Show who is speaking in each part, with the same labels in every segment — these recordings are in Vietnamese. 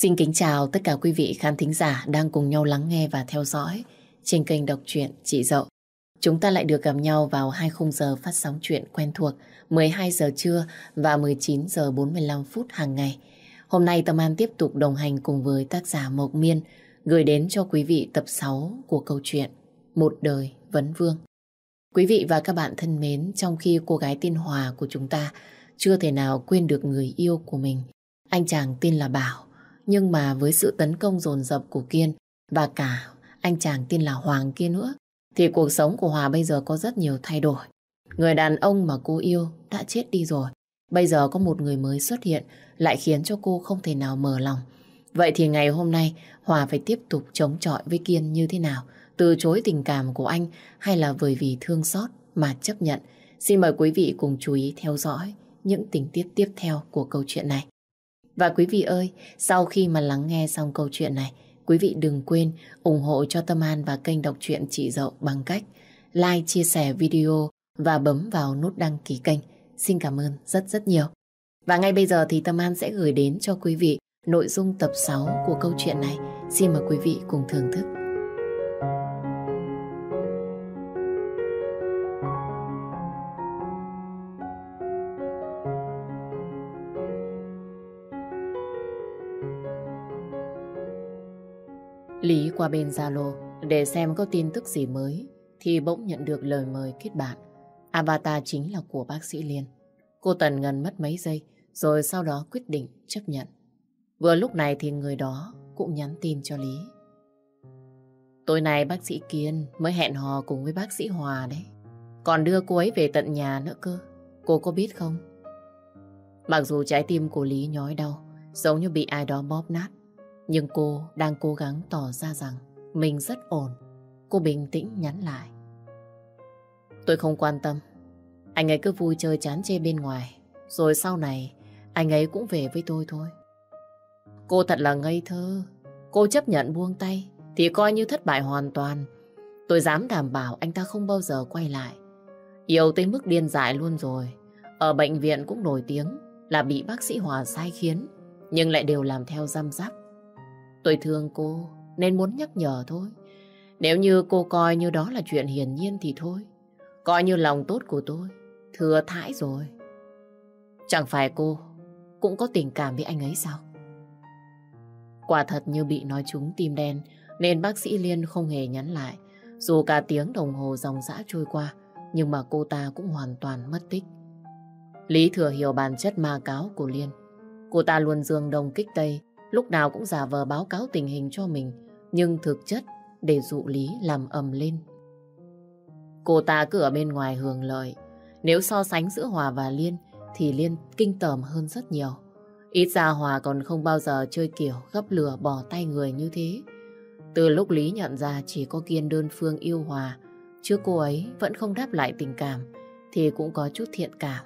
Speaker 1: Xin kính chào tất cả quý vị khán thính giả đang cùng nhau lắng nghe và theo dõi trên kênh đọc truyện Chị Dậu. Chúng ta lại được gặp nhau vào hai khung giờ phát sóng chuyện quen thuộc 12 giờ trưa và 19 giờ 45 phút hàng ngày. Hôm nay Tâm An tiếp tục đồng hành cùng với tác giả Mộc Miên gửi đến cho quý vị tập 6 của câu chuyện Một đời vấn vương. Quý vị và các bạn thân mến, trong khi cô gái tên Hòa của chúng ta chưa thể nào quên được người yêu của mình, anh chàng tên là Bảo, nhưng mà với sự tấn công dồn dập của Kiên và cả anh chàng tên là Hoàng kia nữa, thì cuộc sống của Hòa bây giờ có rất nhiều thay đổi. Người đàn ông mà cô yêu đã chết đi rồi. Bây giờ có một người mới xuất hiện lại khiến cho cô không thể nào mở lòng. Vậy thì ngày hôm nay Hòa phải tiếp tục chống chọi với Kiên như thế nào? Từ chối tình cảm của anh hay là bởi vì thương xót mà chấp nhận? Xin mời quý vị cùng chú ý theo dõi những tình tiết tiếp theo của câu chuyện này. Và quý vị ơi, sau khi mà lắng nghe xong câu chuyện này, quý vị đừng quên ủng hộ cho Tâm An và kênh đọc truyện Chị Dậu bằng cách like, chia sẻ video và bấm vào nút đăng ký kênh. Xin cảm ơn rất rất nhiều. Và ngay bây giờ thì Tâm An sẽ gửi đến cho quý vị nội dung tập 6 của câu chuyện này. Xin mời quý vị cùng thưởng thức. Lý qua bên Zalo để xem có tin tức gì mới thì bỗng nhận được lời mời kết bạn. Avatar chính là của bác sĩ Liên. Cô Tần ngần mất mấy giây rồi sau đó quyết định chấp nhận. Vừa lúc này thì người đó cũng nhắn tin cho Lý. Tối nay bác sĩ Kiên mới hẹn hò cùng với bác sĩ Hòa đấy. Còn đưa cô ấy về tận nhà nữa cơ. Cô có biết không? Mặc dù trái tim của Lý nhói đau, giống như bị ai đó bóp nát. Nhưng cô đang cố gắng tỏ ra rằng mình rất ổn. Cô bình tĩnh nhắn lại. Tôi không quan tâm. Anh ấy cứ vui chơi chán chê bên ngoài. Rồi sau này, anh ấy cũng về với tôi thôi. Cô thật là ngây thơ. Cô chấp nhận buông tay thì coi như thất bại hoàn toàn. Tôi dám đảm bảo anh ta không bao giờ quay lại. Yêu tới mức điên dại luôn rồi. Ở bệnh viện cũng nổi tiếng là bị bác sĩ Hòa sai khiến, nhưng lại đều làm theo răm rắp. Tôi thương cô, nên muốn nhắc nhở thôi. Nếu như cô coi như đó là chuyện hiển nhiên thì thôi. Coi như lòng tốt của tôi, thừa thãi rồi. Chẳng phải cô cũng có tình cảm với anh ấy sao? Quả thật như bị nói trúng tim đen, nên bác sĩ Liên không hề nhắn lại. Dù cả tiếng đồng hồ dòng dã trôi qua, nhưng mà cô ta cũng hoàn toàn mất tích. Lý thừa hiểu bản chất ma cáo của Liên. Cô ta luôn dương đông kích tây, lúc nào cũng giả vờ báo cáo tình hình cho mình, nhưng thực chất để dụ Lý làm ầm lên. Cô ta cứ ở bên ngoài hưởng lợi. Nếu so sánh giữa Hòa và Liên, thì Liên kinh tởm hơn rất nhiều. Ít ra Hòa còn không bao giờ chơi kiểu gấp lửa bỏ tay người như thế. Từ lúc Lý nhận ra chỉ có Kiên đơn phương yêu Hòa, chứ cô ấy vẫn không đáp lại tình cảm, thì cũng có chút thiện cảm.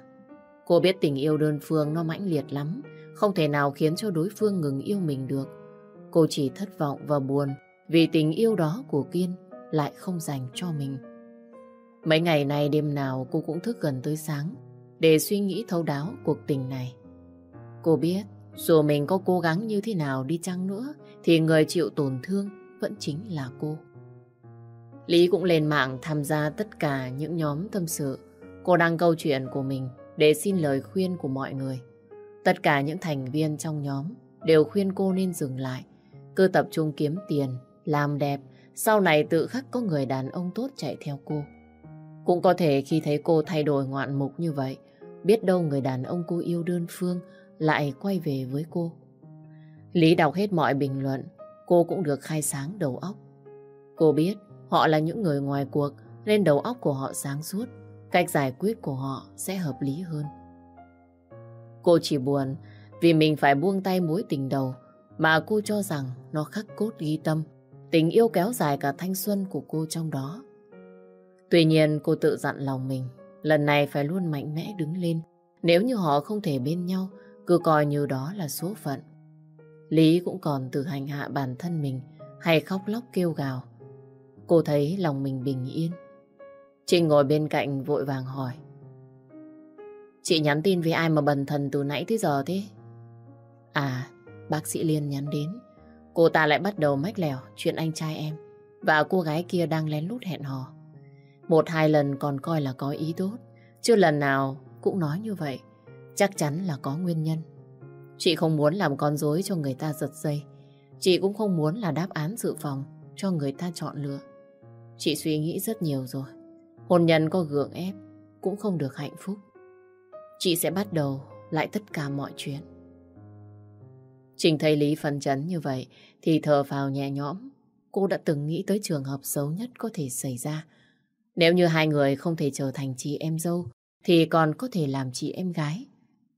Speaker 1: Cô biết tình yêu đơn phương nó mãnh liệt lắm, không thể nào khiến cho đối phương ngừng yêu mình được. Cô chỉ thất vọng và buồn vì tình yêu đó của Kiên lại không dành cho mình. Mấy ngày nay đêm nào cô cũng thức gần tới sáng để suy nghĩ thấu đáo cuộc tình này. Cô biết, dù mình có cố gắng như thế nào đi chăng nữa, thì người chịu tổn thương vẫn chính là cô. Lý cũng lên mạng tham gia tất cả những nhóm tâm sự. Cô đăng câu chuyện của mình để xin lời khuyên của mọi người. Tất cả những thành viên trong nhóm đều khuyên cô nên dừng lại, cứ tập trung kiếm tiền, làm đẹp, sau này tự khắc có người đàn ông tốt chạy theo cô. Cũng có thể khi thấy cô thay đổi ngoạn mục như vậy, biết đâu người đàn ông cô yêu đơn phương lại quay về với cô. Lý đọc hết mọi bình luận, cô cũng được khai sáng đầu óc. Cô biết họ là những người ngoài cuộc nên đầu óc của họ sáng suốt, cách giải quyết của họ sẽ hợp lý hơn. Cô chỉ buồn vì mình phải buông tay mối tình đầu mà cô cho rằng nó khắc cốt ghi tâm, tình yêu kéo dài cả thanh xuân của cô trong đó. Tuy nhiên cô tự dặn lòng mình, lần này phải luôn mạnh mẽ đứng lên. Nếu như họ không thể bên nhau, cứ coi như đó là số phận. Lý cũng còn tự hành hạ bản thân mình hay khóc lóc kêu gào. Cô thấy lòng mình bình yên. Trinh ngồi bên cạnh vội vàng hỏi. Chị nhắn tin với ai mà bần thần từ nãy tới giờ thế? À, bác sĩ Liên nhắn đến. Cô ta lại bắt đầu mách lèo chuyện anh trai em và cô gái kia đang lén lút hẹn hò. Một hai lần còn coi là có ý tốt, chưa lần nào cũng nói như vậy. Chắc chắn là có nguyên nhân. Chị không muốn làm con dối cho người ta giật dây. Chị cũng không muốn là đáp án dự phòng cho người ta chọn lựa. Chị suy nghĩ rất nhiều rồi. Hôn nhân có gượng ép cũng không được hạnh phúc. Chị sẽ bắt đầu lại tất cả mọi chuyện. Trình thấy Lý phân chấn như vậy thì thở vào nhẹ nhõm. Cô đã từng nghĩ tới trường hợp xấu nhất có thể xảy ra. Nếu như hai người không thể trở thành chị em dâu thì còn có thể làm chị em gái.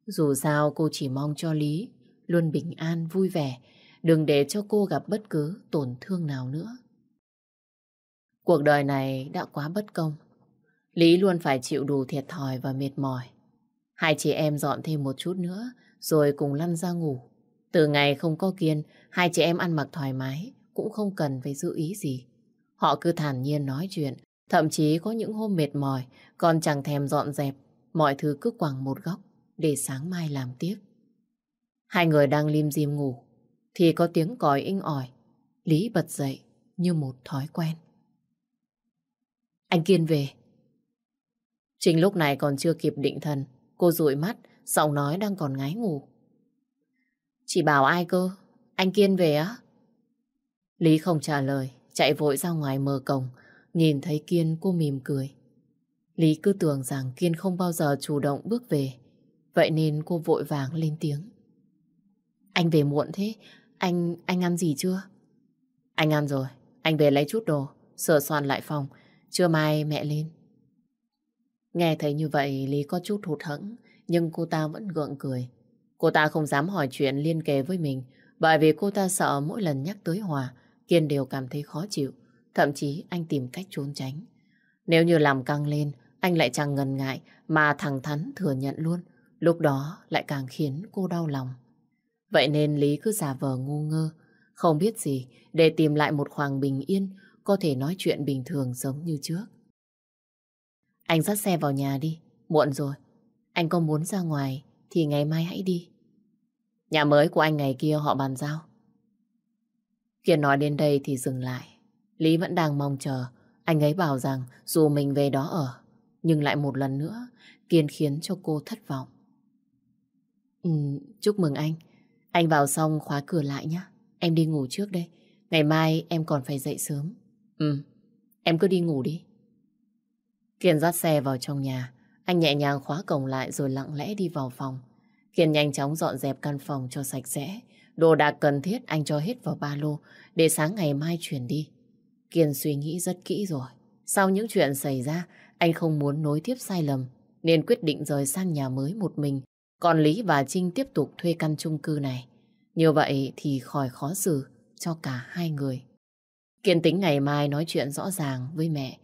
Speaker 1: Dù sao cô chỉ mong cho Lý luôn bình an, vui vẻ, đừng để cho cô gặp bất cứ tổn thương nào nữa. Cuộc đời này đã quá bất công. Lý luôn phải chịu đủ thiệt thòi và mệt mỏi. Hai chị em dọn thêm một chút nữa rồi cùng lăn ra ngủ. Từ ngày không có Kiên, hai chị em ăn mặc thoải mái, cũng không cần phải giữ ý gì. Họ cứ thản nhiên nói chuyện, thậm chí có những hôm mệt mỏi, còn chẳng thèm dọn dẹp, mọi thứ cứ quẳng một góc để sáng mai làm tiếp. Hai người đang lim dim ngủ, thì có tiếng còi inh ỏi. Lý bật dậy như một thói quen. Anh Kiên về. Trình lúc này còn chưa kịp định thần, cô dụi mắt, giọng nói đang còn ngái ngủ. Chị bảo ai cơ? Anh Kiên về á? Lý không trả lời, chạy vội ra ngoài mở cổng, nhìn thấy Kiên cô mỉm cười. Lý cứ tưởng rằng Kiên không bao giờ chủ động bước về, vậy nên cô vội vàng lên tiếng. Anh về muộn thế, anh anh ăn gì chưa? Anh ăn rồi, anh về lấy chút đồ, sửa soạn lại phòng, trưa mai mẹ lên. Nghe thấy như vậy Lý có chút hụt hẫng, nhưng cô ta vẫn gượng cười. Cô ta không dám hỏi chuyện liên kề với mình, bởi vì cô ta sợ mỗi lần nhắc tới Hòa, Kiên đều cảm thấy khó chịu, thậm chí anh tìm cách trốn tránh. Nếu như làm căng lên, anh lại chẳng ngần ngại mà thẳng thắn thừa nhận luôn, lúc đó lại càng khiến cô đau lòng. Vậy nên Lý cứ giả vờ ngu ngơ, không biết gì để tìm lại một khoảng bình yên, có thể nói chuyện bình thường giống như trước. Anh dắt xe vào nhà đi, muộn rồi. Anh có muốn ra ngoài thì ngày mai hãy đi. Nhà mới của anh ngày kia họ bàn giao. Kiên nói đến đây thì dừng lại. Lý vẫn đang mong chờ. Anh ấy bảo rằng dù mình về đó ở, nhưng lại một lần nữa, Kiên khiến cho cô thất vọng. Ừ, chúc mừng anh. Anh vào xong khóa cửa lại nhé. Em đi ngủ trước đây. Ngày mai em còn phải dậy sớm. Ừ, em cứ đi ngủ đi. Kiên dắt xe vào trong nhà. Anh nhẹ nhàng khóa cổng lại rồi lặng lẽ đi vào phòng. Kiên nhanh chóng dọn dẹp căn phòng cho sạch sẽ. Đồ đạc cần thiết anh cho hết vào ba lô để sáng ngày mai chuyển đi. Kiên suy nghĩ rất kỹ rồi. Sau những chuyện xảy ra, anh không muốn nối tiếp sai lầm nên quyết định rời sang nhà mới một mình. Còn Lý và Trinh tiếp tục thuê căn chung cư này. Như vậy thì khỏi khó xử cho cả hai người. Kiên tính ngày mai nói chuyện rõ ràng với mẹ.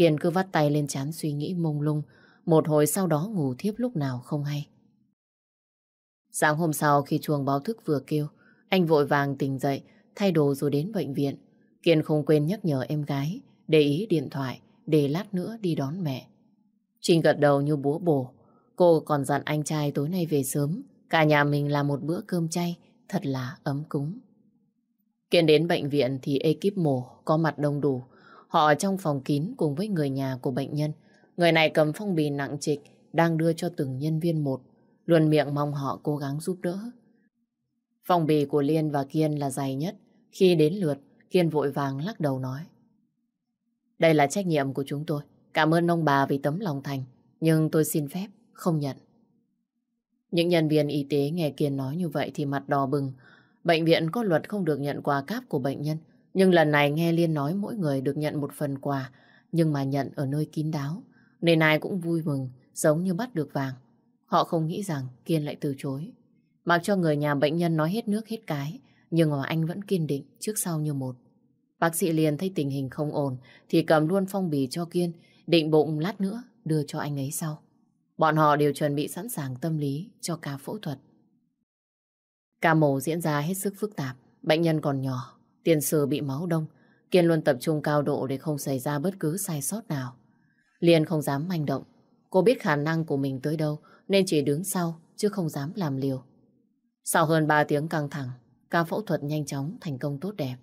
Speaker 1: Kiên cứ vắt tay lên chán suy nghĩ mông lung. Một hồi sau đó ngủ thiếp lúc nào không hay. Sáng hôm sau khi chuông báo thức vừa kêu, anh vội vàng tỉnh dậy, thay đồ rồi đến bệnh viện. Kiên không quên nhắc nhở em gái, để ý điện thoại, để lát nữa đi đón mẹ. Trinh gật đầu như búa bổ. Cô còn dặn anh trai tối nay về sớm, cả nhà mình làm một bữa cơm chay, thật là ấm cúng. Kiên đến bệnh viện thì ekip mổ có mặt đông đủ. Họ ở trong phòng kín cùng với người nhà của bệnh nhân. Người này cầm phong bì nặng trịch, đang đưa cho từng nhân viên một luôn miệng mong họ cố gắng giúp đỡ. phong bì của Liên và Kiên là dài nhất. Khi đến lượt, Kiên vội vàng lắc đầu nói. Đây là trách nhiệm của chúng tôi. Cảm ơn ông bà vì tấm lòng thành, nhưng tôi xin phép không nhận. Những nhân viên y tế nghe Kiên nói như vậy thì mặt đỏ bừng. Bệnh viện có luật không được nhận quà cáp của bệnh nhân. Nhưng lần này nghe Liên nói mỗi người được nhận một phần quà, nhưng mà nhận ở nơi kín đáo. Nên ai cũng vui mừng, giống như bắt được vàng. Họ không nghĩ rằng Kiên lại từ chối. Mặc cho người nhà bệnh nhân nói hết nước hết cái, nhưng mà anh vẫn kiên định trước sau như một. Bác sĩ liền thấy tình hình không ổn thì cầm luôn phong bì cho Kiên, định bụng lát nữa đưa cho anh ấy sau. Bọn họ đều chuẩn bị sẵn sàng tâm lý cho ca phẫu thuật. Ca mổ diễn ra hết sức phức tạp, bệnh nhân còn nhỏ, tiền sư bị máu đông. Kiên luôn tập trung cao độ để không xảy ra bất cứ sai sót nào. Liên không dám manh động. Cô biết khả năng của mình tới đâu nên chỉ đứng sau chứ không dám làm liều. Sau hơn 3 tiếng căng thẳng, ca phẫu thuật nhanh chóng thành công tốt đẹp.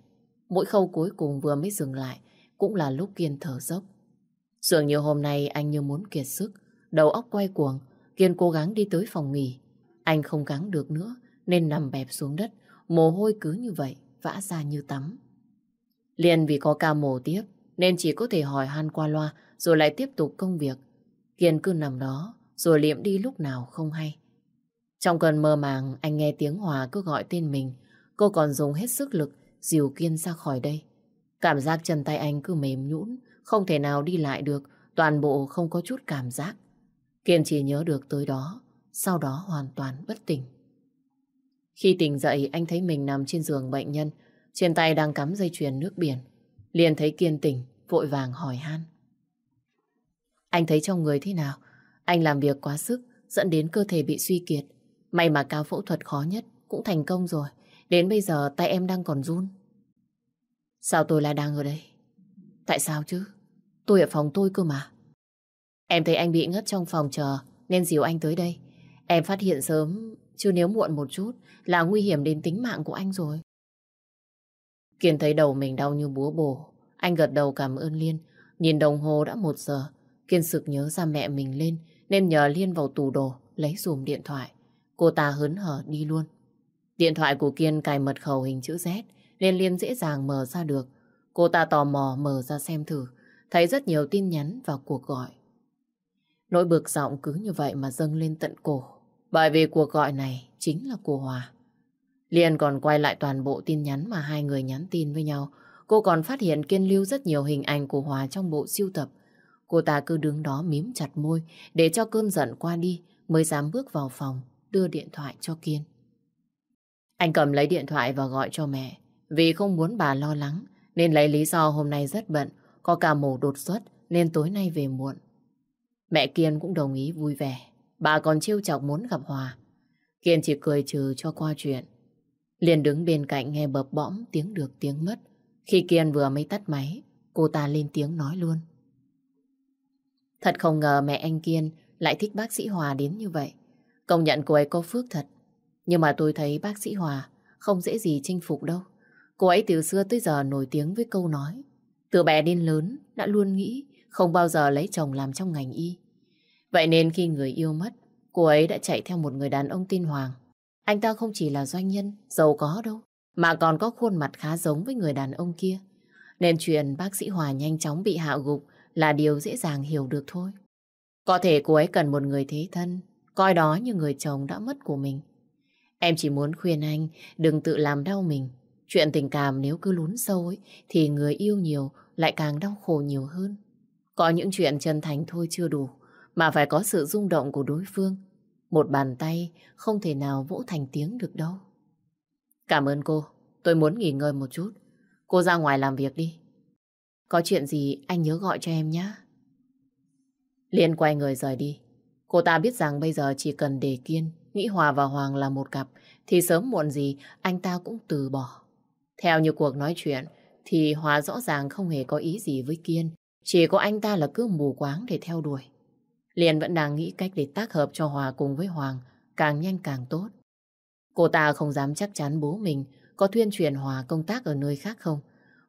Speaker 1: Mỗi khâu cuối cùng vừa mới dừng lại cũng là lúc Kiên thở dốc. Dường như hôm nay anh như muốn kiệt sức, đầu óc quay cuồng, Kiên cố gắng đi tới phòng nghỉ. Anh không gắng được nữa nên nằm bẹp xuống đất, mồ hôi cứ như vậy, vã ra như tắm. liên vì có ca mổ tiếp nên chỉ có thể hỏi han qua loa rồi lại tiếp tục công việc. Kiên cứ nằm đó rồi liệm đi lúc nào không hay. Trong cơn mơ màng anh nghe tiếng Hòa cứ gọi tên mình. Cô còn dùng hết sức lực dìu Kiên ra khỏi đây. Cảm giác chân tay anh cứ mềm nhũn, không thể nào đi lại được, toàn bộ không có chút cảm giác. Kiên chỉ nhớ được tới đó, sau đó hoàn toàn bất tỉnh. Khi tỉnh dậy, anh thấy mình nằm trên giường bệnh nhân, trên tay đang cắm dây chuyền nước biển. Liền thấy Kiên tỉnh, vội vàng hỏi han. Anh thấy trong người thế nào? Anh làm việc quá sức, dẫn đến cơ thể bị suy kiệt. May mà cao phẫu thuật khó nhất, cũng thành công rồi. Đến bây giờ tay em đang còn run. Sao tôi lại đang ở đây? Tại sao chứ? Tôi ở phòng tôi cơ mà. Em thấy anh bị ngất trong phòng chờ nên dìu anh tới đây. Em phát hiện sớm, chứ nếu muộn một chút là nguy hiểm đến tính mạng của anh rồi. Kiên thấy đầu mình đau như búa bổ. Anh gật đầu cảm ơn Liên. Nhìn đồng hồ đã một giờ. Kiên sực nhớ ra mẹ mình lên nên nhờ Liên vào tủ đồ lấy dùm điện thoại. Cô ta hớn hở đi luôn. Điện thoại của Kiên cài mật khẩu hình chữ Z nên Liên dễ dàng mở ra được. Cô ta tò mò mở ra xem thử, thấy rất nhiều tin nhắn và cuộc gọi. Nỗi bực giọng cứ như vậy mà dâng lên tận cổ, bởi vì cuộc gọi này chính là của Hòa. Liên còn quay lại toàn bộ tin nhắn mà hai người nhắn tin với nhau. Cô còn phát hiện Kiên lưu rất nhiều hình ảnh của Hòa trong bộ siêu tập. Cô ta cứ đứng đó mím chặt môi để cho cơn giận qua đi mới dám bước vào phòng đưa điện thoại cho Kiên. Anh cầm lấy điện thoại và gọi cho mẹ. Vì không muốn bà lo lắng, nên lấy lý do hôm nay rất bận, có cả mổ đột xuất, nên tối nay về muộn. Mẹ Kiên cũng đồng ý vui vẻ. Bà còn chiêu chọc muốn gặp Hòa. Kiên chỉ cười trừ cho qua chuyện. Liền đứng bên cạnh nghe bập bõm tiếng được tiếng mất. Khi Kiên vừa mới tắt máy, cô ta lên tiếng nói luôn. Thật không ngờ mẹ anh Kiên lại thích bác sĩ Hòa đến như vậy. Công nhận cô ấy có phước thật. Nhưng mà tôi thấy bác sĩ Hòa không dễ gì chinh phục đâu. Cô ấy từ xưa tới giờ nổi tiếng với câu nói. Từ bé đến lớn đã luôn nghĩ không bao giờ lấy chồng làm trong ngành y. Vậy nên khi người yêu mất, cô ấy đã chạy theo một người đàn ông tin Hoàng. Anh ta không chỉ là doanh nhân, giàu có đâu, mà còn có khuôn mặt khá giống với người đàn ông kia. Nên chuyện bác sĩ Hòa nhanh chóng bị hạ gục là điều dễ dàng hiểu được thôi. Có thể cô ấy cần một người thế thân, coi đó như người chồng đã mất của mình. Em chỉ muốn khuyên anh đừng tự làm đau mình. Chuyện tình cảm nếu cứ lún sâu ấy, thì người yêu nhiều lại càng đau khổ nhiều hơn. Có những chuyện chân thành thôi chưa đủ, mà phải có sự rung động của đối phương. Một bàn tay không thể nào vỗ thành tiếng được đâu. Cảm ơn cô, tôi muốn nghỉ ngơi một chút. Cô ra ngoài làm việc đi. Có chuyện gì anh nhớ gọi cho em nhé. Liên quay người rời đi. Cô ta biết rằng bây giờ chỉ cần để Kiên nghĩ Hòa và Hoàng là một cặp thì sớm muộn gì anh ta cũng từ bỏ. Theo như cuộc nói chuyện thì Hòa rõ ràng không hề có ý gì với Kiên. Chỉ có anh ta là cứ mù quáng để theo đuổi. Liên vẫn đang nghĩ cách để tác hợp cho Hòa cùng với Hoàng, càng nhanh càng tốt. Cô ta không dám chắc chắn bố mình có thuyên truyền Hòa công tác ở nơi khác không.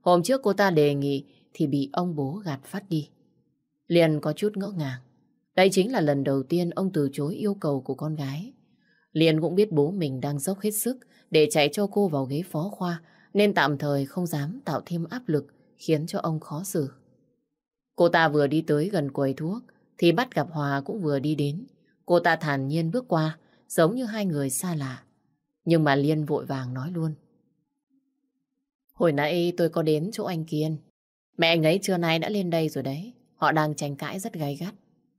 Speaker 1: Hôm trước cô ta đề nghị thì bị ông bố gạt phát đi. Liên có chút ngỡ ngàng. Đây chính là lần đầu tiên ông từ chối yêu cầu của con gái. Liên cũng biết bố mình đang dốc hết sức để chạy cho cô vào ghế phó khoa, nên tạm thời không dám tạo thêm áp lực khiến cho ông khó xử. Cô ta vừa đi tới gần quầy thuốc thì bắt gặp Hòa cũng vừa đi đến. Cô ta thản nhiên bước qua, giống như hai người xa lạ. Nhưng mà Liên vội vàng nói luôn. Hồi nãy tôi có đến chỗ anh Kiên. Mẹ anh ấy trưa nay đã lên đây rồi đấy. Họ đang tranh cãi rất gay gắt.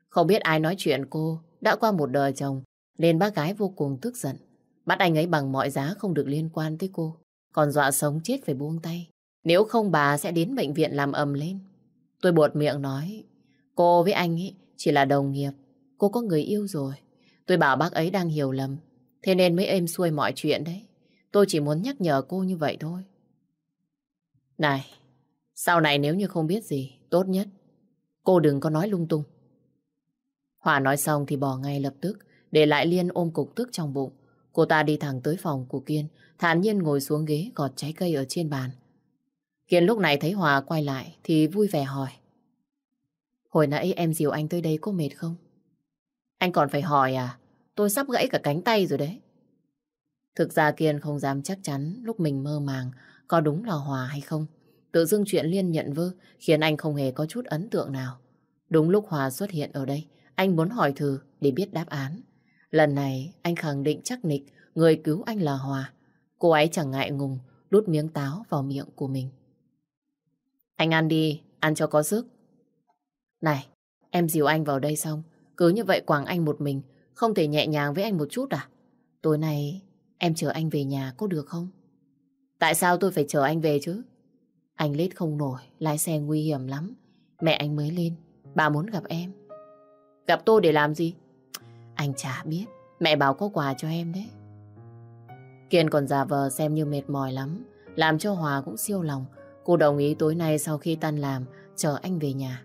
Speaker 1: Không biết ai nói chuyện cô đã qua một đời chồng nên bác gái vô cùng tức giận. Bắt anh ấy bằng mọi giá không được liên quan tới cô. Còn dọa sống chết phải buông tay. Nếu không bà sẽ đến bệnh viện làm ầm lên. Tôi buột miệng nói, cô với anh ấy chỉ là đồng nghiệp. Cô có người yêu rồi. Tôi bảo bác ấy đang hiểu lầm. Thế nên mới êm xuôi mọi chuyện đấy. Tôi chỉ muốn nhắc nhở cô như vậy thôi. Này, sau này nếu như không biết gì, tốt nhất cô đừng có nói lung tung. Hòa nói xong thì bỏ ngay lập tức, để lại Liên ôm cục tức trong bụng. Cô ta đi thẳng tới phòng của Kiên, thản nhiên ngồi xuống ghế gọt trái cây ở trên bàn. Kiên lúc này thấy Hòa quay lại thì vui vẻ hỏi. Hồi nãy em dìu anh tới đây có mệt không? Anh còn phải hỏi à? Tôi sắp gãy cả cánh tay rồi đấy. Thực ra Kiên không dám chắc chắn lúc mình mơ màng có đúng là Hòa hay không. Tự dưng chuyện Liên nhận vơ khiến anh không hề có chút ấn tượng nào. Đúng lúc Hòa xuất hiện ở đây, anh muốn hỏi thử để biết đáp án. Lần này anh khẳng định chắc nịch người cứu anh là Hòa. Cô ấy chẳng ngại ngùng đút miếng táo vào miệng của mình. Anh ăn đi, ăn cho có sức. Này, em dìu anh vào đây xong, cứ như vậy quảng anh một mình, không thể nhẹ nhàng với anh một chút à? Tối nay em chờ anh về nhà có được không? Tại sao tôi phải chờ anh về chứ? Anh lết không nổi, lái xe nguy hiểm lắm. Mẹ anh mới lên, bà muốn gặp em. Gặp tôi để làm gì? Anh chả biết, mẹ bảo có quà cho em đấy. Kiên còn giả vờ xem như mệt mỏi lắm, làm cho Hòa cũng siêu lòng. Cô đồng ý tối nay sau khi tan làm, chờ anh về nhà.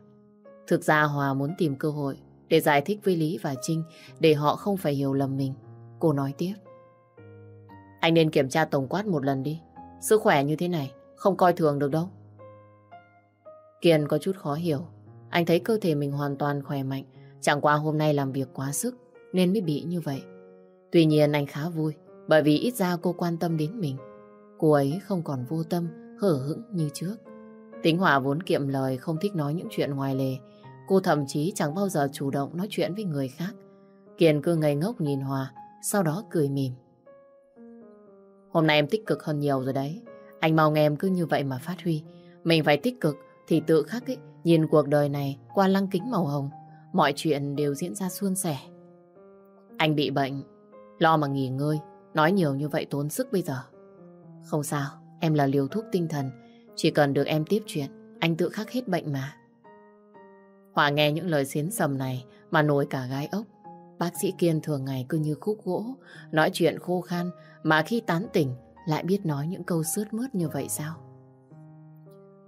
Speaker 1: Thực ra Hòa muốn tìm cơ hội để giải thích với Lý và Trinh để họ không phải hiểu lầm mình. Cô nói tiếp. Anh nên kiểm tra tổng quát một lần đi. Sức khỏe như thế này, không coi thường được đâu. Kiên có chút khó hiểu. Anh thấy cơ thể mình hoàn toàn khỏe mạnh. Chẳng qua hôm nay làm việc quá sức nên mới bị như vậy. Tuy nhiên anh khá vui bởi vì ít ra cô quan tâm đến mình. Cô ấy không còn vô tâm, hở hững như trước. Tính Hòa vốn kiệm lời không thích nói những chuyện ngoài lề. Cô thậm chí chẳng bao giờ chủ động nói chuyện với người khác. Kiên cứ ngây ngốc nhìn Hòa, sau đó cười mỉm. Hôm nay em tích cực hơn nhiều rồi đấy. Anh mong em cứ như vậy mà phát huy. Mình phải tích cực thì tự khắc ấy, nhìn cuộc đời này qua lăng kính màu hồng. Mọi chuyện đều diễn ra suôn sẻ. Anh bị bệnh, lo mà nghỉ ngơi. Nói nhiều như vậy tốn sức bây giờ. Không sao, em là liều thuốc tinh thần. Chỉ cần được em tiếp chuyện, anh tự khắc hết bệnh mà. Hòa nghe những lời xiến sầm này mà nổi cả gái ốc. Bác sĩ Kiên thường ngày cứ như khúc gỗ, nói chuyện khô khan mà khi tán tỉnh lại biết nói những câu sướt mướt như vậy sao?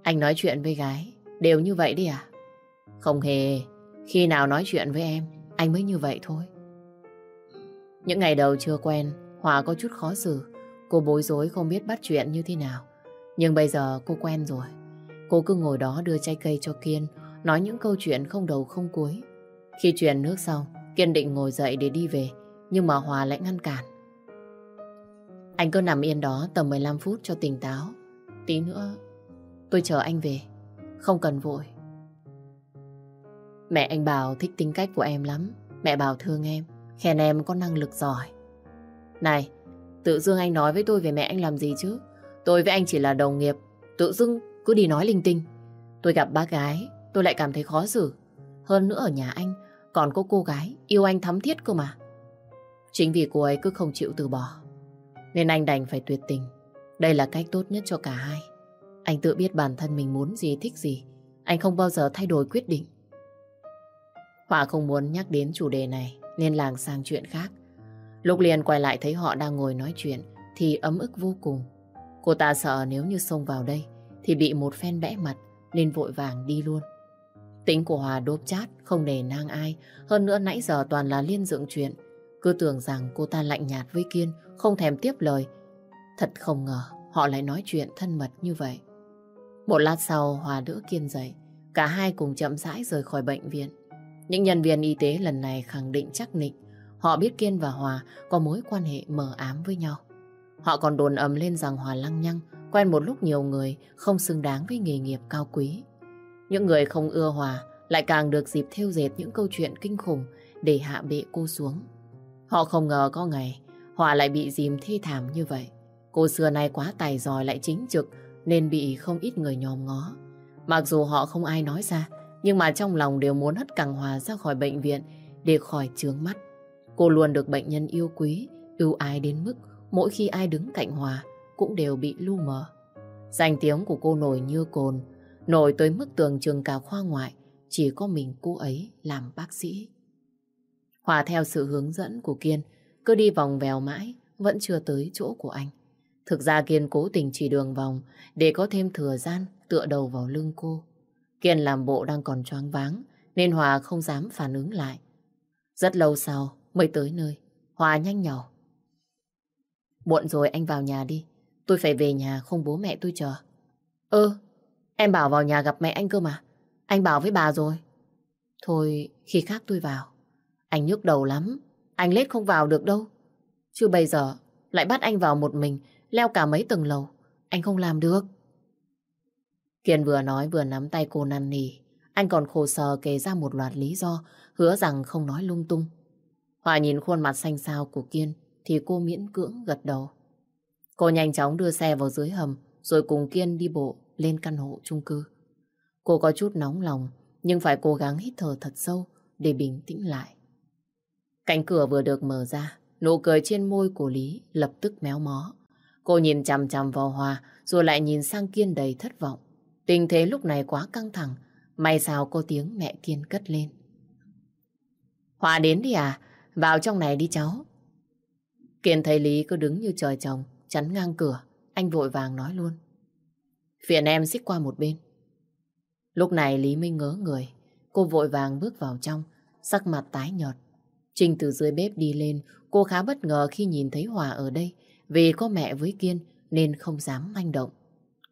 Speaker 1: Anh nói chuyện với gái đều như vậy đi à? Không hề, khi nào nói chuyện với em anh mới như vậy thôi. Những ngày đầu chưa quen, Hòa có chút khó xử. Cô bối rối không biết bắt chuyện như thế nào. Nhưng bây giờ cô quen rồi. Cô cứ ngồi đó đưa trái cây cho Kiên, nói những câu chuyện không đầu không cuối. Khi chuyển nước xong, Kiên định ngồi dậy để đi về, nhưng mà Hòa lại ngăn cản. Anh cứ nằm yên đó tầm 15 phút cho tỉnh táo. Tí nữa, tôi chờ anh về. Không cần vội. Mẹ anh Bảo thích tính cách của em lắm. Mẹ Bảo thương em, khen em có năng lực giỏi. Này, tự dưng anh nói với tôi về mẹ anh làm gì chứ? Tôi với anh chỉ là đồng nghiệp, tự dưng cứ đi nói linh tinh. Tôi gặp bác gái, tôi lại cảm thấy khó xử. Hơn nữa ở nhà anh, còn có cô gái yêu anh thắm thiết cơ mà. Chính vì cô ấy cứ không chịu từ bỏ. Nên anh đành phải tuyệt tình. Đây là cách tốt nhất cho cả hai. Anh tự biết bản thân mình muốn gì, thích gì. Anh không bao giờ thay đổi quyết định. Họa không muốn nhắc đến chủ đề này, nên làng sang chuyện khác. Lúc liền quay lại thấy họ đang ngồi nói chuyện, thì ấm ức vô cùng. Cô ta sợ nếu như xông vào đây, thì bị một phen bẽ mặt, nên vội vàng đi luôn. Tính của Hòa đốp chát, không nề nang ai. Hơn nữa nãy giờ toàn là liên dựng chuyện. Cứ tưởng rằng cô ta lạnh nhạt với Kiên, không thèm tiếp lời. Thật không ngờ họ lại nói chuyện thân mật như vậy. Một lát sau Hòa đỡ Kiên dậy. Cả hai cùng chậm rãi rời khỏi bệnh viện. Những nhân viên y tế lần này khẳng định chắc nịch Họ biết Kiên và Hòa có mối quan hệ mờ ám với nhau. Họ còn đồn ầm lên rằng Hòa lăng nhăng, quen một lúc nhiều người không xứng đáng với nghề nghiệp cao quý. Những người không ưa Hòa lại càng được dịp theo dệt những câu chuyện kinh khủng để hạ bệ cô xuống. Họ không ngờ có ngày Hòa lại bị dìm thê thảm như vậy. Cô xưa nay quá tài giỏi lại chính trực nên bị không ít người nhòm ngó. Mặc dù họ không ai nói ra, nhưng mà trong lòng đều muốn hất cẳng Hòa ra khỏi bệnh viện để khỏi trướng mắt. Cô luôn được bệnh nhân yêu quý, ưu ái đến mức mỗi khi ai đứng cạnh Hòa cũng đều bị lu mờ. Danh tiếng của cô nổi như cồn, nổi tới mức tường trường cả khoa ngoại, chỉ có mình cô ấy làm bác sĩ. Hòa theo sự hướng dẫn của Kiên, cứ đi vòng vèo mãi, vẫn chưa tới chỗ của anh. Thực ra Kiên cố tình chỉ đường vòng để có thêm thừa gian tựa đầu vào lưng cô. Kiên làm bộ đang còn choáng váng, nên Hòa không dám phản ứng lại. Rất lâu sau, mới tới nơi, Hòa nhanh nhỏ. Muộn rồi anh vào nhà đi. Tôi phải về nhà không bố mẹ tôi chờ. Ơ, em bảo vào nhà gặp mẹ anh cơ mà. Anh bảo với bà rồi. Thôi, khi khác tôi vào. Anh nhức đầu lắm. Anh lết không vào được đâu. Chứ bây giờ lại bắt anh vào một mình, leo cả mấy tầng lầu. Anh không làm được. Kiên vừa nói vừa nắm tay cô năn nỉ. Anh còn khổ sở kể ra một loạt lý do, hứa rằng không nói lung tung. Hòa nhìn khuôn mặt xanh xao của Kiên, thì cô miễn cưỡng gật đầu. Cô nhanh chóng đưa xe vào dưới hầm, rồi cùng Kiên đi bộ lên căn hộ chung cư. Cô có chút nóng lòng, nhưng phải cố gắng hít thở thật sâu để bình tĩnh lại. Cánh cửa vừa được mở ra, nụ cười trên môi của Lý lập tức méo mó. Cô nhìn chằm chằm vào Hòa, rồi lại nhìn sang Kiên đầy thất vọng. Tình thế lúc này quá căng thẳng, may sao có tiếng mẹ Kiên cất lên. Hòa đến đi à, vào trong này đi cháu. Kiên thấy Lý cứ đứng như trời trồng, chắn ngang cửa, anh vội vàng nói luôn. Phiền em xích qua một bên. Lúc này Lý Minh ngớ người, cô vội vàng bước vào trong, sắc mặt tái nhợt. Trinh từ dưới bếp đi lên, cô khá bất ngờ khi nhìn thấy Hòa ở đây, vì có mẹ với Kiên nên không dám manh động.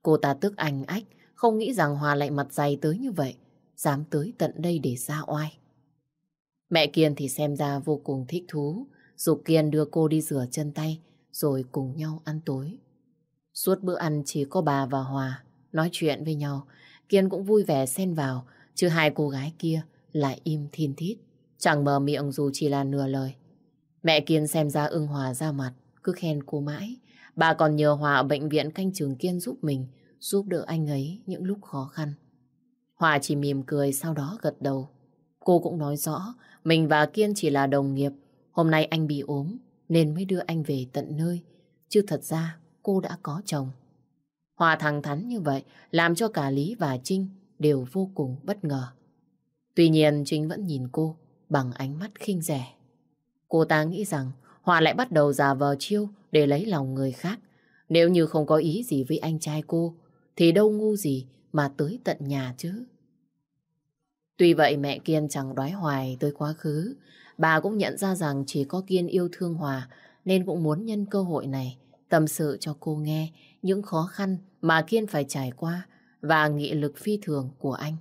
Speaker 1: Cô ta tức anh ách, không nghĩ rằng Hòa lại mặt dày tới như vậy, dám tới tận đây để ra oai. Mẹ Kiên thì xem ra vô cùng thích thú, dục Kiên đưa cô đi rửa chân tay, rồi cùng nhau ăn tối. Suốt bữa ăn chỉ có bà và Hòa nói chuyện với nhau, Kiên cũng vui vẻ xen vào, chứ hai cô gái kia lại im thiên thít, chẳng mở miệng dù chỉ là nửa lời. Mẹ Kiên xem ra ưng Hòa ra mặt, cứ khen cô mãi. Bà còn nhờ Hòa ở bệnh viện canh trường Kiên giúp mình, giúp đỡ anh ấy những lúc khó khăn. Hòa chỉ mỉm cười sau đó gật đầu. Cô cũng nói rõ mình và Kiên chỉ là đồng nghiệp. Hôm nay anh bị ốm nên mới đưa anh về tận nơi. Chứ thật ra cô đã có chồng. Hòa thẳng thắn như vậy làm cho cả Lý và Trinh đều vô cùng bất ngờ. Tuy nhiên, Trinh vẫn nhìn cô bằng ánh mắt khinh rẻ. Cô ta nghĩ rằng Hòa lại bắt đầu giả vờ chiêu để lấy lòng người khác. Nếu như không có ý gì với anh trai cô, thì đâu ngu gì mà tới tận nhà chứ. Tuy vậy mẹ Kiên chẳng đoái hoài tới quá khứ. Bà cũng nhận ra rằng chỉ có Kiên yêu thương Hòa nên cũng muốn nhân cơ hội này tâm sự cho cô nghe những khó khăn mà Kiên phải trải qua và nghị lực phi thường của anh.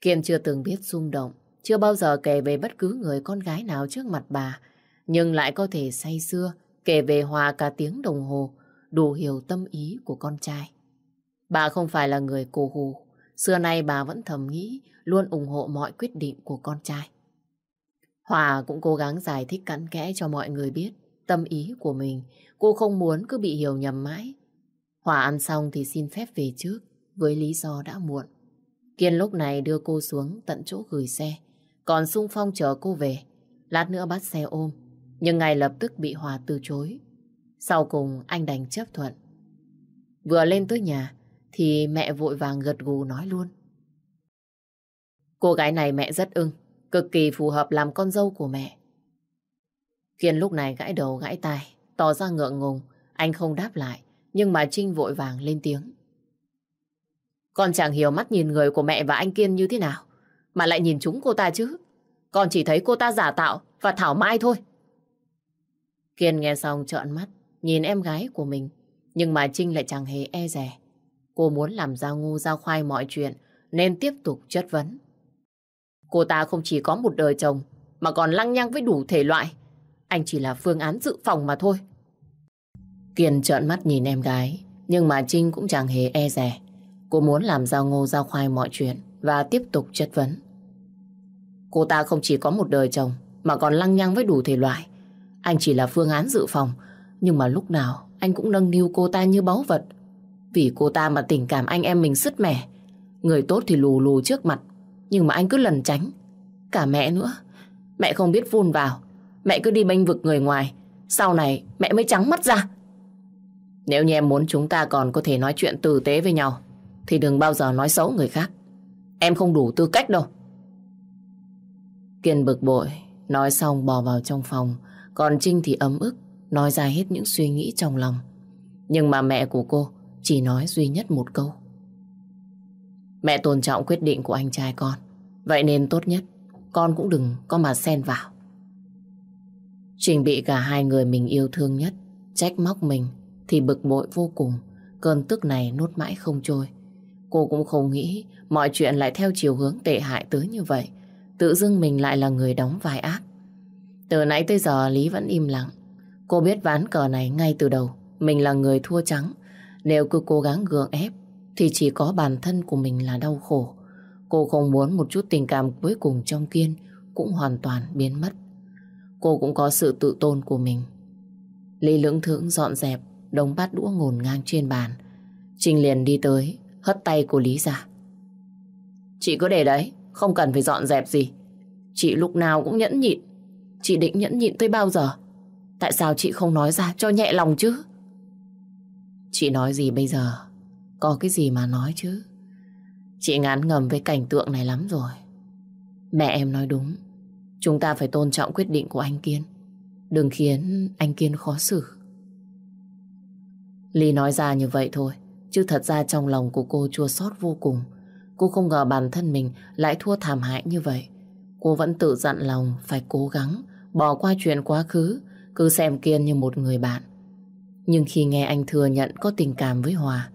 Speaker 1: Kiên chưa từng biết rung động, chưa bao giờ kể về bất cứ người con gái nào trước mặt bà, nhưng lại có thể say xưa kể về Hòa cả tiếng đồng hồ, đủ hiểu tâm ý của con trai. Bà không phải là người cổ hù, xưa nay bà vẫn thầm nghĩ luôn ủng hộ mọi quyết định của con trai. Hòa cũng cố gắng giải thích cặn kẽ cho mọi người biết tâm ý của mình. Cô không muốn cứ bị hiểu nhầm mãi. Hòa ăn xong thì xin phép về trước với lý do đã muộn. Kiên lúc này đưa cô xuống tận chỗ gửi xe. Còn sung phong chờ cô về. Lát nữa bắt xe ôm. Nhưng ngay lập tức bị Hòa từ chối. Sau cùng anh đành chấp thuận. Vừa lên tới nhà thì mẹ vội vàng gật gù nói luôn. Cô gái này mẹ rất ưng, cực kỳ phù hợp làm con dâu của mẹ. Kiên lúc này gãi đầu gãi tai, tỏ ra ngượng ngùng, anh không đáp lại, nhưng mà Trinh vội vàng lên tiếng. Con chẳng hiểu mắt nhìn người của mẹ và anh Kiên như thế nào, mà lại nhìn chúng cô ta chứ. Con chỉ thấy cô ta giả tạo và thảo mai thôi. Kiên nghe xong trợn mắt, nhìn em gái của mình, nhưng mà Trinh lại chẳng hề e rè. Cô muốn làm ra ngu ra khoai mọi chuyện, nên tiếp tục chất vấn. Cô ta không chỉ có một đời chồng, mà còn lăng nhăng với đủ thể loại. Anh chỉ là phương án dự phòng mà thôi. Kiên trợn mắt nhìn em gái, nhưng mà Trinh cũng chẳng hề e rè. Cô muốn làm giao ngô giao khoai mọi chuyện và tiếp tục chất vấn. Cô ta không chỉ có một đời chồng, mà còn lăng nhăng với đủ thể loại. Anh chỉ là phương án dự phòng, nhưng mà lúc nào anh cũng nâng niu cô ta như báu vật. Vì cô ta mà tình cảm anh em mình sứt mẻ. Người tốt thì lù lù trước mặt, nhưng mà anh cứ lần tránh. Cả mẹ nữa. Mẹ không biết vun vào. Mẹ cứ đi bênh vực người ngoài. Sau này mẹ mới trắng mắt ra. Nếu như em muốn chúng ta còn có thể nói chuyện tử tế với nhau, thì đừng bao giờ nói xấu người khác. Em không đủ tư cách đâu. Kiên bực bội, nói xong bò vào trong phòng. Còn Trinh thì ấm ức, nói ra hết những suy nghĩ trong lòng. Nhưng mà mẹ của cô chỉ nói duy nhất một câu. Mẹ tôn trọng quyết định của anh trai con. Vậy nên tốt nhất, con cũng đừng có mà xen vào. Trình bị cả hai người mình yêu thương nhất, Trách móc mình thì bực bội vô cùng. Cơn tức này nốt mãi không trôi. Cô cũng không nghĩ mọi chuyện lại theo chiều hướng tệ hại tới như vậy. Tự dưng mình lại là người đóng vai ác. Từ nãy tới giờ Lý vẫn im lặng. Cô biết ván cờ này ngay từ đầu. Mình là người thua trắng. Nếu cứ cố gắng gượng ép thì chỉ có bản thân của mình là đau khổ. Cô không muốn một chút tình cảm cuối cùng trong Kiên cũng hoàn toàn biến mất. Cô cũng có sự tự tôn của mình. Lý lưỡng thưởng dọn dẹp đống bát đũa ngổn ngang trên bàn. Trình liền đi tới, hất tay của Lý ra. Chị cứ để đấy, không cần phải dọn dẹp gì. Chị lúc nào cũng nhẫn nhịn. Chị định nhẫn nhịn tới bao giờ? Tại sao chị không nói ra cho nhẹ lòng chứ? Chị nói gì bây giờ? Có cái gì mà nói chứ? Chị ngán ngầm với cảnh tượng này lắm rồi. Mẹ em nói đúng. Chúng ta phải tôn trọng quyết định của anh Kiên. Đừng khiến anh Kiên khó xử. Ly nói ra như vậy thôi. Chứ thật ra trong lòng của cô chua xót vô cùng. Cô không ngờ bản thân mình lại thua thảm hại như vậy. Cô vẫn tự dặn lòng phải cố gắng bỏ qua chuyện quá khứ, cứ xem Kiên như một người bạn. Nhưng khi nghe anh thừa nhận có tình cảm với Hòa,